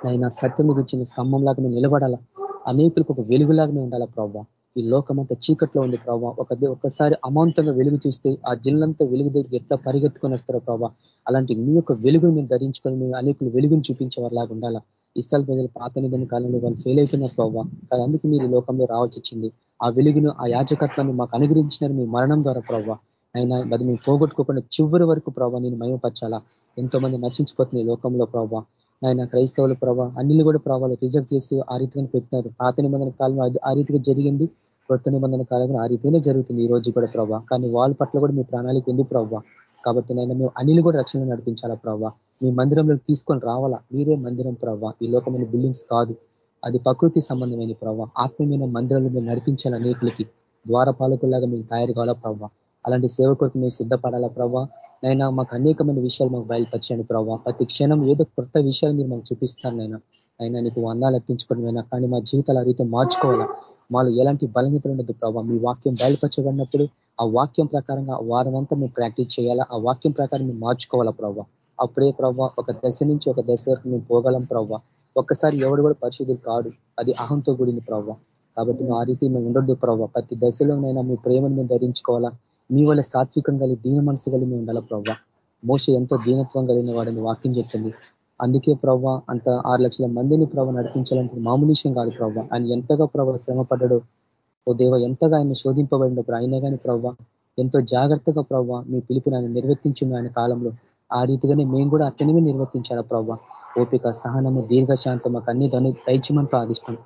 నైనా సత్యం గురించిన స్తంభం లాగా మేము నిలబడాలా? అనేకులకు ఒక వెలుగులాగా మేము ఉండాలా ప్రభావ ఈ లోకమంతా చీకట్లో ఉంది ప్రభావ ఒక ఒకసారి అమాంతంగా వెలుగు చూస్తే ఆ జిల్లంతా వెలుగు దగ్గర ఎట్లా పరిగెత్తుకొని వస్తారో ప్రభావ అలాంటి మీ యొక్క వెలుగును మేము ధరించుకొని మేము అనేకులు వెలుగుని చూపించేవారిలాగా ఉండాలా? ఇష్టాల ప్రజలు పాత నిబంధన కాలంలో వాళ్ళు ఫెయిల్ అయిపోయినారు ప్రభావ కానీ అందుకు మీరు ఈ లోకంలో రావాల్సి వచ్చింది. ఆ వెలుగును ఆ యాచకత్వాన్ని మాకు అనుగ్రహించినారు మీ మరణం ద్వారా ప్రభావ అయినా అది మేము పోగొట్టుకోకుండా చివరి వరకు ప్రభావ నేను మయమపరచాలా ఎంతో మంది నశించిపోతున్నాయి లోకంలో ప్రభావ ఆయన క్రైస్తవుల ప్రభావ అన్నిలు కూడా ప్రభావాలు రిజెక్ట్ చేసి ఆ రీతిగా పెట్టినారు పాత నిబంధన కాలంలో ఆ రీతిగా జరిగింది. కొత్త నిబంధన కాలంలో ఆ రీతిగానే జరుగుతుంది ఈ రోజు కూడా ప్రభావ కానీ వాళ్ళ పట్ల కూడా మీ ప్రాణాళిక ఎందుకు ప్రభావ కాబట్టి నైనా మేము అన్నిలు కూడా రక్షణ నడిపించాలా ప్రభావ మీ మందిరంలో తీసుకొని రావాలా? మీరే మందిరం ప్రభావ ఈ లోకమైన బిల్డింగ్స్ కాదు. అది ప్రకృతి సంబంధమైన ప్రభావ ఆత్మీయమైన మందిరంలో మీరు నడిపించాలి అనేకులకి. ద్వారపాలకులాగా మేము తయారు కావాలా ప్రభావ అలాంటి సేవకులకు మీరు సిద్ధపడాలా ప్రభావ నైనా మాకు అనేకమైన విషయాలు మాకు బయలుపరచండి ప్రభావ ప్రతి క్షణం ఏదో కొత్త విషయాలు మీరు మాకు చూపిస్తారు నైనా అయినా నీకు వందాలు అర్పించుకోవడమైనా కానీ మా జీవితాలు ఆ రీతి మార్చుకోవాలా? మాలో ఎలాంటి బలహీత ఉండదు ప్రభావ మీ వాక్యం బయలుపరచబడినప్పుడు ఆ వాక్యం ప్రకారంగా వారం అంతా మేము ప్రాక్టీస్ చేయాలా? ఆ వాక్యం ప్రకారం మేము మార్చుకోవాలా ప్రభావ అప్పుడే ప్రభావ ఒక దశ నుంచి ఒక దశ వరకు మేము పోగలం ప్రభావ ఒక్కసారి ఎవడు కూడా పరిశుద్ధులు కాడు. అది అహంతో కూడింది ప్రవ్వ. కాబట్టి మేము ఆ రీతి మేము ఉండొద్దు ప్రవ్వ. ప్రతి దశలోనైనా మీ ప్రేమను మేము ధరించుకోవాలా? మీ వల్ల సాత్వికం కలిగి దీన మనసు కలిగి మేము ఉండాలా ప్రవ్వ? మోస ఎంతో దీనత్వం కలిగిన వాడిని వాక్యం చెప్తుంది. అందుకే ప్రవ్వ అంత ఆరు లక్షల మందిని ప్రభ నడిపించాలంటే మామూలు విషయం కాదు ప్రవ్వ. ఆయన ఎంతగా ప్రభ శ్రమ పడ్డాడో ఓ దేవ ఎంతగా ఆయన శోధింపబడినప్పుడు అయినా కానీ ప్రవ్వ ఎంతో జాగ్రత్తగా ప్రవ్వ మీ పిలుపుని ఆయన నిర్వర్తించింది ఆయన కాలంలో. ఆ రీతిగానే మేము కూడా అట్టనే నిర్వర్తించాలా ప్రవ్వ ఓపిక సహనము దీర్ఘశాంతం మాకు అన్ని దాన్ని దయచమని ప్రార్థిస్తాం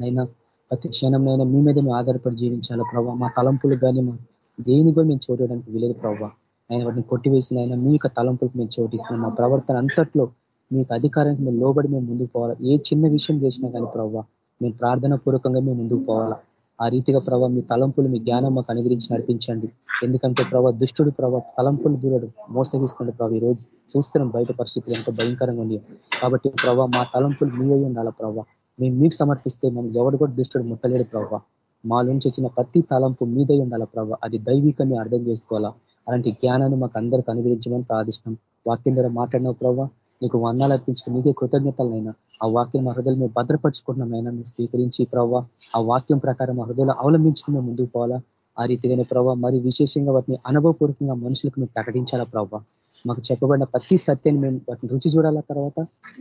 అయినా ప్రతి క్షణంలో మీ మీద మేము ఆధారపడి జీవించాలా ప్రభావ మా తలంపులు కానీ మా దేని కూడా మేము చోటడానికి వీలేదు ప్రభావ ఆయన వాటిని కొట్టివేసిన ఆయన మీ యొక్క తలంపులకు మేము చోటిస్తున్నాం. మా ప్రవర్తన అంతట్లో మీకు అధికారానికి మేము లోబడి మేము ముందుకు పోవాలా. ఏ చిన్న విషయం చేసినా కానీ ప్రవ్వ మేము ప్రార్థన పూర్వకంగా మేము ముందుకు పోవాలా. ఆ రీతిగా ప్రభావ మీ తలంపులు మీ జ్ఞానం మాకు అనుగ్రహించి నడిపించండి. ఎందుకంటే ప్రభావ దుష్టుడు ప్రభావ తలంపులు దూరడు మోసగిస్తుంది ప్రభావ ఈ రోజు. చూస్తున్నాం బయట పరిస్థితులు ఎంతో భయంకరంగా ఉంది కాబట్టి ప్రభావ మా తలంపులు మీ అయి ఉండాల ప్రభావ మేము మీకు సమర్పిస్తే మనం ఎవడు కూడా దుష్టుడు ముట్టలేడు ప్రభావ మాలోంచి నుంచి వచ్చిన ప్రతి తలంపు మీదై ఉండాలా ప్రభావ అది దైవికమే అర్థం చేసుకోవాలా? అలాంటి జ్ఞానాన్ని మాకు అందరికి అనుగ్రహించమని ప్రార్థిస్తున్నాం. వాక్యం ద్వారా మాట్లాడిన ప్రభావ నీకు వందాలు అర్పించుకుని నీకే కృతజ్ఞతలైనా ఆ వాక్యం మా హృదయలు మేము భద్రపరుచుకుంటున్నామైనా మేము స్వీకరించి ప్రభావ ఆ వాక్యం ప్రకారం మా హృదయలు అవలంబించుకుని ముందుకు పోవాలా? ఆ రీతిగానే ప్రభావ మరి విశేషంగా వాటిని అనుభవపూర్వకంగా మనుషులకు మేము ప్రకటించాలా ప్రభావ మాకు చెప్పబడిన ప్రతి సత్యాన్ని మేము వాటిని రుచి చూడాల తర్వాత?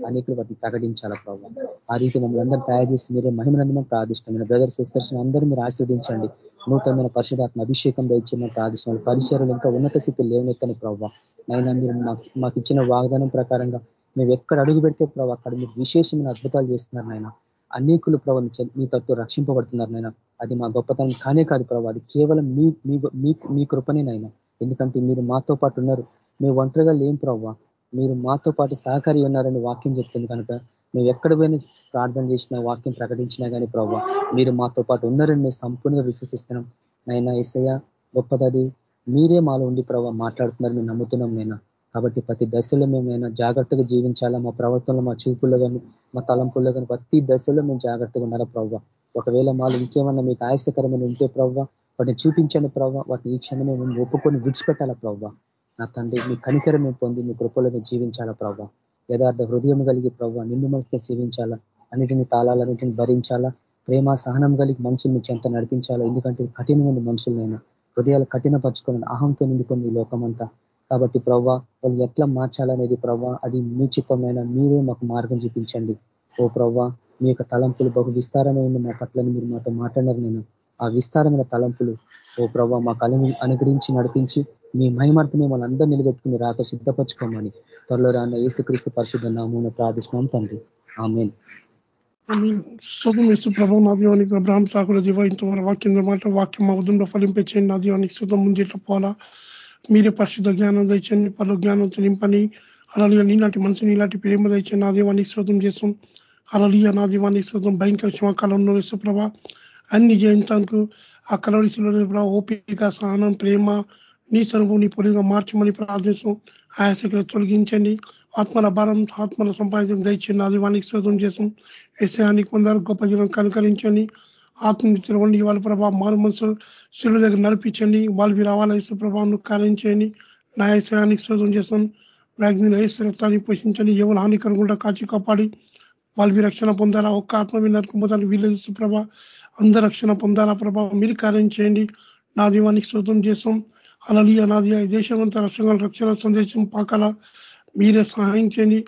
అనేకులు వాటిని ప్రకటించాలా ప్రభావ ఆ రీతి మమ్మల్ని అందరూ తయారు చేసి మీరే మహిమనందనం ప్రార్థిష్టమైన బ్రదర్ సిస్టర్స్ అందరూ మీరు ఆస్వాదించండి నూతనమైన పరిశుధాత్మ అభిషేకం దయచేయమని ప్రార్థిస్తున్నాడు పరిచయాలు ఇంకా ఉన్నత స్థితి లేవనెక్కని ప్రభావ అయినా మీరు మాకు ఇచ్చిన వాగ్దానం ప్రకారంగా మేము ఎక్కడ అడుగు పెడితే ప్రభావ అక్కడ మీరు విశేషమైన అద్భుతాలు చేస్తున్నారు నాయన. అనేకులు ప్రభావ మీ తట్టు రక్షింపబడుతున్నారు నాయన. అది మా గొప్పతనం కానే కాదు ప్రభావ అది కేవలం మీ మీ కృపనే నాయన. ఎందుకంటే మీరు మాతో పాటు ఉన్నారు. మేము ఒంటరిగా లేం ప్రభావ మీరు మాతో పాటు సహకారి ఉన్నారని వాక్యం చెప్తుంది కనుక మేము ఎక్కడ పోయిన ప్రార్థన చేసినా వాక్యం ప్రకటించినా కానీ ప్రభావ మీరు మాతో పాటు ఉన్నారని మేము సంపూర్ణంగా విశ్వసిస్తున్నాం. నైనా ఏసయ్య గొప్పదది మీరే మాలో ఉండి ప్రభావ మాట్లాడుతున్నారు మేము నమ్ముతున్నాం నేను కాబట్టి ప్రతి దశలో మేమైనా జాగ్రత్తగా జీవించాలా? మా ప్రవర్తనలో మా చూపుల్లో కానీ మా తలంపుల్లో కానీ ప్రతి దశలో మేము జాగ్రత్తగా ఉండాలా ప్రవ్వ? ఒకవేళ మాలో ఇంకేమన్నా మీకు ఆయాస్తకరమైన ఉంటే ప్రవ్వ వాటిని చూపించండి ప్రవ్వ వాటిని ఈ క్షణమే మేము ఒప్పుకొని విడిచిపెట్టాలా ప్రవ్వ? నా తండ్రి మీ కనికరం మేము పొంది మీ కృపలో మేము జీవించాలా ప్రభావ యథార్థ హృదయం కలిగి ప్రవ్వ నిన్ను మనసుతో జీవించాలా అన్నిటిని తాళాలన్నిటిని భరించాలా? ప్రేమ సహనం కలిగి మనుషుల్ని చెంత నడిపించాలా? ఎందుకంటే కఠినమైన మనుషులైనా హృదయాలు కఠినపరచుకోవాలని అహంతో నిండుకొని ఈ లోకమంతా కాబట్టి ప్రవ్వా వాళ్ళు ఎట్లా మార్చాలనేది ప్రవ్వా అది మీ చిత్తమైన మీరే మాకు మార్గం చూపించండి. ఓ ప్రవ్వా మీ యొక్క తలంపులు బహు విస్తారమైన మా పట్లని మీరు మాతో మాట్లాడారు నేను. ఆ విస్తారమైన తలంపులు ఓ ప్రభావ మా కళని అనుగ్రహించి నడిపించి మీ మహిమార్థమే అందరూ నిలబెట్టుకుని రాక సిద్ధపరచుకోమని. త్వరలో రాన్న ఏసుక్రీస్తు పరిశుద్ధ నామూన ప్రార్థిస్తున్నాం తండ్రి. ఆమెన్. శుధం ప్రభు నా దీవానికి బ్రాహ్మ సాకుల జీవ ఇంతవరకు వాక్యం మాట వాక్యం మా ఉదంలో ఫలింపచేయండి. నా దీవానికి శుధం ముందు పోలా మీరే పరిశుద్ధ జ్ఞానం దండి పలు జ్ఞానంతో నింపని అలలియ నీలాంటి మనిషి ఇలాంటి ప్రేమ తెచ్చండి నా దీవానికి శ్రోతం చేసాం అలలియ నా దీవాన్ని శ్రోతం భయంకర క్షమకాలంలో విశ్వప్రభ అన్ని జయించడానికి ఆ కలవరిశిలో ఓపిక సహనం ప్రేమ నీ సరుగు నీ పొలిగా మార్చమని ప్రార్థిస్తాం ఆయాసకులు తొలగించండి. ఆత్మల భారం ఆత్మల సంపాదించడం దయచేయండి. నా దీవానికి శ్రోతం చేసాం విషయానికి కొందరు గొప్ప జనం కనుకరించండి. ఆత్మనిచ్చిన వాళ్ళ ప్రభా మారు మనసులు శిలువ దగ్గర నడిపించండి. వాళ్ళు రావాల ఇసు ప్రభావం కార్యం చేయండి న్యాయశ్రయానికి శోధం చేస్తాం. వ్యాగ్ని ఐశ్వర్యత్వాన్ని పోషించండి. ఎవరు హానికరంగా కాచి కాపాడి. వాళ్ళు రక్షణ పొందాలా? ఒక్క ఆత్మ మీద నరుకుపోతారు వీళ్ళ ప్రభ. అందరు రక్షణ పొందాలా ప్రభావం మీరు కార్యం చేయండి నా దీవానికి శోధం చేస్తాం. అలలి ఈ దేశం అంతా రక్షణ రక్షణ సందేశం పాకాల? మీరే సహాయం చేయండి.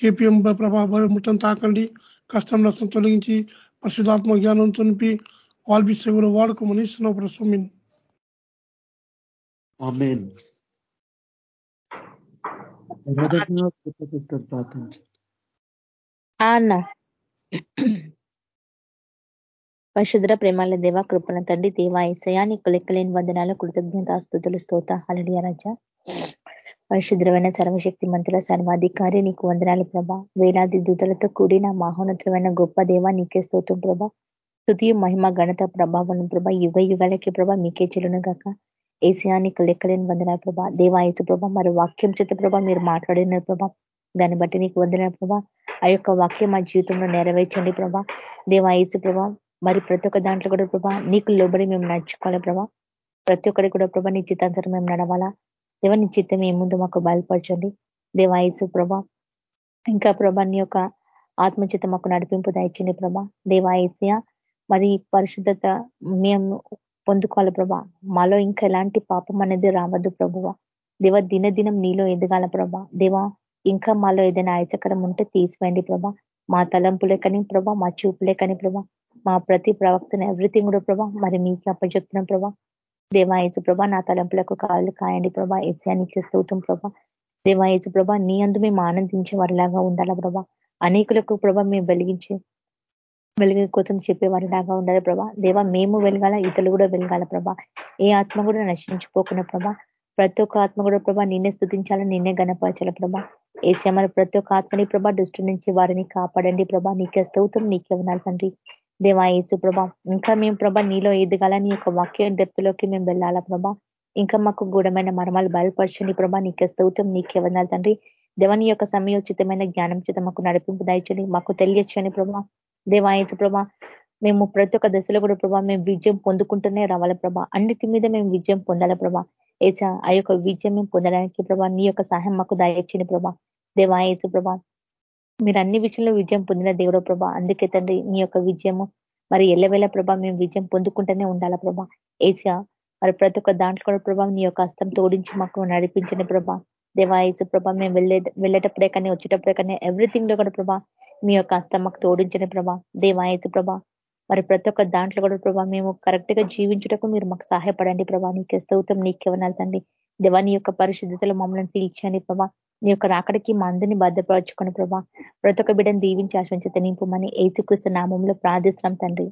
కేపీఎం ప్రభా ముట్టం తాకండి. కష్టం నష్టం తొలగించి పరిశుధాత్మ జ్ఞానం తొనిపి వాల్బి సేవలు వాడుకోమని ఇస్తున్నాం ప్రసమిన్ పరిశుద్ర ప్రేమాల దేవ కృపణ తండ్రి దేవా ఏసయా నీకు లెక్కలేని వందనాలు కృతజ్ఞత స్థుతులు స్తోత హలడియ రాజ. పరిశుద్రమైన సర్వశక్తి మంతుల సర్వాధికారి నీకు వందనాలు ప్రభా. వేలాది దూతలతో కూడిన మహోన్నతమైన గొప్ప దేవ నీకే స్తోత్రం ప్రభా. స్థుతి మహిమ గణత ప్రభావం ప్రభా. యుగ యుగాలకి ప్రభా మీకే చెల్లును గాక. ఏసియానికి లెక్కలేని వందనాలు ప్రభా. దేవాయసు ప్రభా మరి వాక్యం చేత ప్రభా మీరు మాట్లాడిన ప్రభా. దాన్ని బట్టి నీకు వందన ప్రభా. ఆ యొక్క వాక్యం మా జీవితంలో నెరవేర్చండి ప్రభా. దేవాయసు ప్రభా మరి ప్రతి ఒక్క దాంట్లో కూడా ప్రభా నీకు లోబడి మేము నడుచుకోవాలి ప్రభా. ప్రతి ఒక్కరికి కూడా ప్రభా నీ చిత్తాంతరం మేము నడవాలా. దేవ నీ చిత్తం ఏముందో మాకు బయలుపరచండి. దేవాయసు ప్రభా ఇంకా ప్రభా నీ యొక్క ఆత్మచిత మాకు నడిపింపు దాయించండి ప్రభా. దేవాయస్య మరి పరిశుద్ధత మేము పొందుకోవాలి ప్రభా. మాలో ఇంకా ఎలాంటి పాపం అనేది రావద్దు ప్రభువ. దేవ దినదినం నీలో ఎదగాల ప్రభా. దేవ ఇంకా మాలో ఏదైనా ఆయచకరం ఉంటే తీసివేయండి ప్రభా. మా తలంపులే కానీ ప్రభా మా చూపులే కానీ ప్రభా. మా ప్రతి ప్రవక్తను ఎవ్రీథింగ్ కూడా ప్రభా మరి మీకు అప్పచెప్తున్నాం ప్రభా. దేవాయచు ప్రభా నా తలంపులకు కాళ్ళు కాయండి ప్రభా ఏసానికి స్తోత్రం ప్రభా. దేవాయచు ప్రభా నీ అందు మేము ఆనందించే వారిలాగా ఉండాలా ప్రభా. అనేకులకు ప్రభా మేము వెలిగించే వెలుగు కోసం చెప్పేవారిలాగా ఉండాలి ప్రభా. దేవా మేము వెలగాల ఇతరులు కూడా వెలగాల ప్రభా. ఏ ఆత్మ కూడా నశించుకోకుండా ప్రభా. ప్రతి ఒక్క ఆత్మ కూడా ప్రభా నిన్నే స్థుతించాలని నిన్నే గణపరచాల ప్రభా. ఏసీఎంఆర్ ప్రతి ఒక్క ఆత్మని ప్రభా దృష్టి నుంచి వారిని కాపాడండి ప్రభా. నీకే స్తోత్రం నీకే ఉన్నారు తండ్రి. దేవా ఏసు ప్రభా ఇంకా మేము ప్రభా నీలో ఎదగాల నీ యొక్క వాక్య డెప్త్లోకి మేము వెళ్ళాలా ప్రభా. ఇంకా మాకు గూఢమైన మర్మాలు బయలుపరచండి ప్రభా నీకే స్తోత్రం నీకే ఉన్నారు తండ్రి. దేవాని యొక్క సమయోచితమైన జ్ఞానం చేత మాకు నడిపింపు దాయించండి మాకు తెలియచ్చని ప్రభా. దేవాయచు ప్రభా మేము ప్రతి ఒక్క దశలో కూడా ప్రభా మేము విజయం పొందుకుంటూనే రావాల ప్రభా. అన్నిటి మీద మేము విజయం పొందాల ప్రభా. ఏచా ఆ యొక్క విజయం మేము పొందడానికి ప్రభా నీ యొక్క సహాయం మాకు దయచింది ప్రభా. దేవాయచు ప్రభా మీరు అన్ని విషయంలో విజయం పొందిన దేవుడు ప్రభా. అందుకే తండ్రి నీ యొక్క విజయము మరి ఎల్లవేళ ప్రభా మేము విజయం పొందుకుంటూనే ఉండాలా ప్రభా. ఏసియా మరి ప్రతి ఒక్క దాంట్లో కూడా ప్రభా నీ యొక్క హస్తం తోడించి మాకు నడిపించిన ప్రభా. దేవాయసు ప్రభా మేము వెళ్ళే వెళ్ళేటప్పుడే కానీ వచ్చేటప్పుడే కానీ ఎవ్రీథింగ్లో కూడా ప్రభా మీ యొక్క హస్తం మాకు తోడించిన ప్రభా. దేవాయసు ప్రభా మరి ప్రతి ఒక్క దాంట్లో కూడా ప్రభా మేము కరెక్ట్గా జీవించుటకు మీరు మాకు సహాయపడండి ప్రభా. నీకే స్తౌతం నీకే తండ్రి. దేవా నీ యొక్క పరిశుద్ధతలో మమ్మల్ని తీర్చండి ప్రభా. నీ యొక్క రాకడికి మందుని భద్రపరచుకుని ప్రభా ప్రతి ఒక్క బిడ్డను దీవించి ఆశ్వించి నింపమని ఏచుకృష్ణ నామంలో ప్రార్థిస్తున్నాం తండ్రి.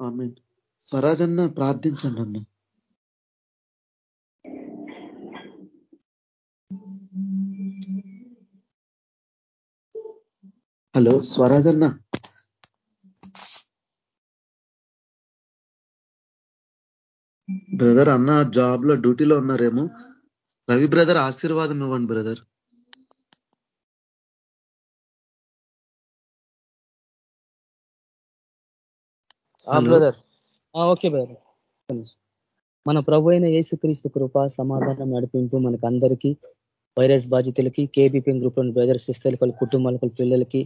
ఆమెన్ స్వరాజ్ ప్రార్థించండి అన్న. హలో స్వరాజన్నా. బ్రదర్ అన్న జాబ్లో డ్యూటీలో ఉన్నారేమో. రవి బ్రదర్ ఆశీర్వాదం ఇవ్వండి బ్రదర్. బ్రదర్. Okay brother. మన ప్రభు అయిన యేసుక్రీస్తు కృప సమాధానం నడిపింపు మనకు అందరికీ వైరస్ బాధితులకి కేబీపీ గ్రూప్ బ్రదర్స్ సిస్టర్లకు కుటుంబాలకు పిల్లలకి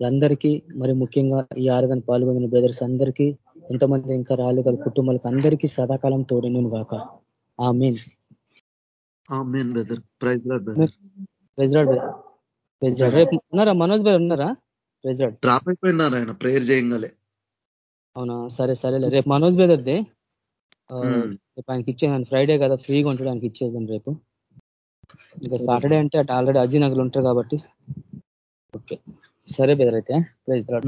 అందరికీ మరి ముఖ్యంగా ఈ ఆరాధన పాల్గొందిన బ్రదర్స్ అందరికీ ఎంతమంది ఇంకా రాలేదు కుటుంబాలకు అందరికీ సదాకాలం తోడను గాక. ఆ మీన్ రేపు ఉన్నారా? మనోజ్ గారు ఉన్నారా? డ్రాప్ అయిపోయినారు ఆయన ప్రేయర్ చేయగలే. అవునా? సరే సరే రేపు మనోజ్ బేదర్దే రేపు ఆయనకి ఇచ్చేదాన్ని ఫ్రైడే కదా ఫ్రీగా ఉంటాడు. ఆయనకి ఇచ్చేద్దాం రేపు. ఇంకా సాటర్డే అంటే అటు ఆల్రెడీ అజీనగర్లు ఉంటారు కాబట్టి. ఓకే. సరే బెదర్ అయితే. Praise praise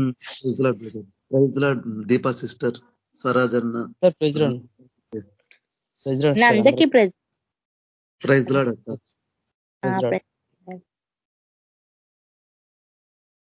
Deepa sister Swaraj అన్న. Praise praise praise lord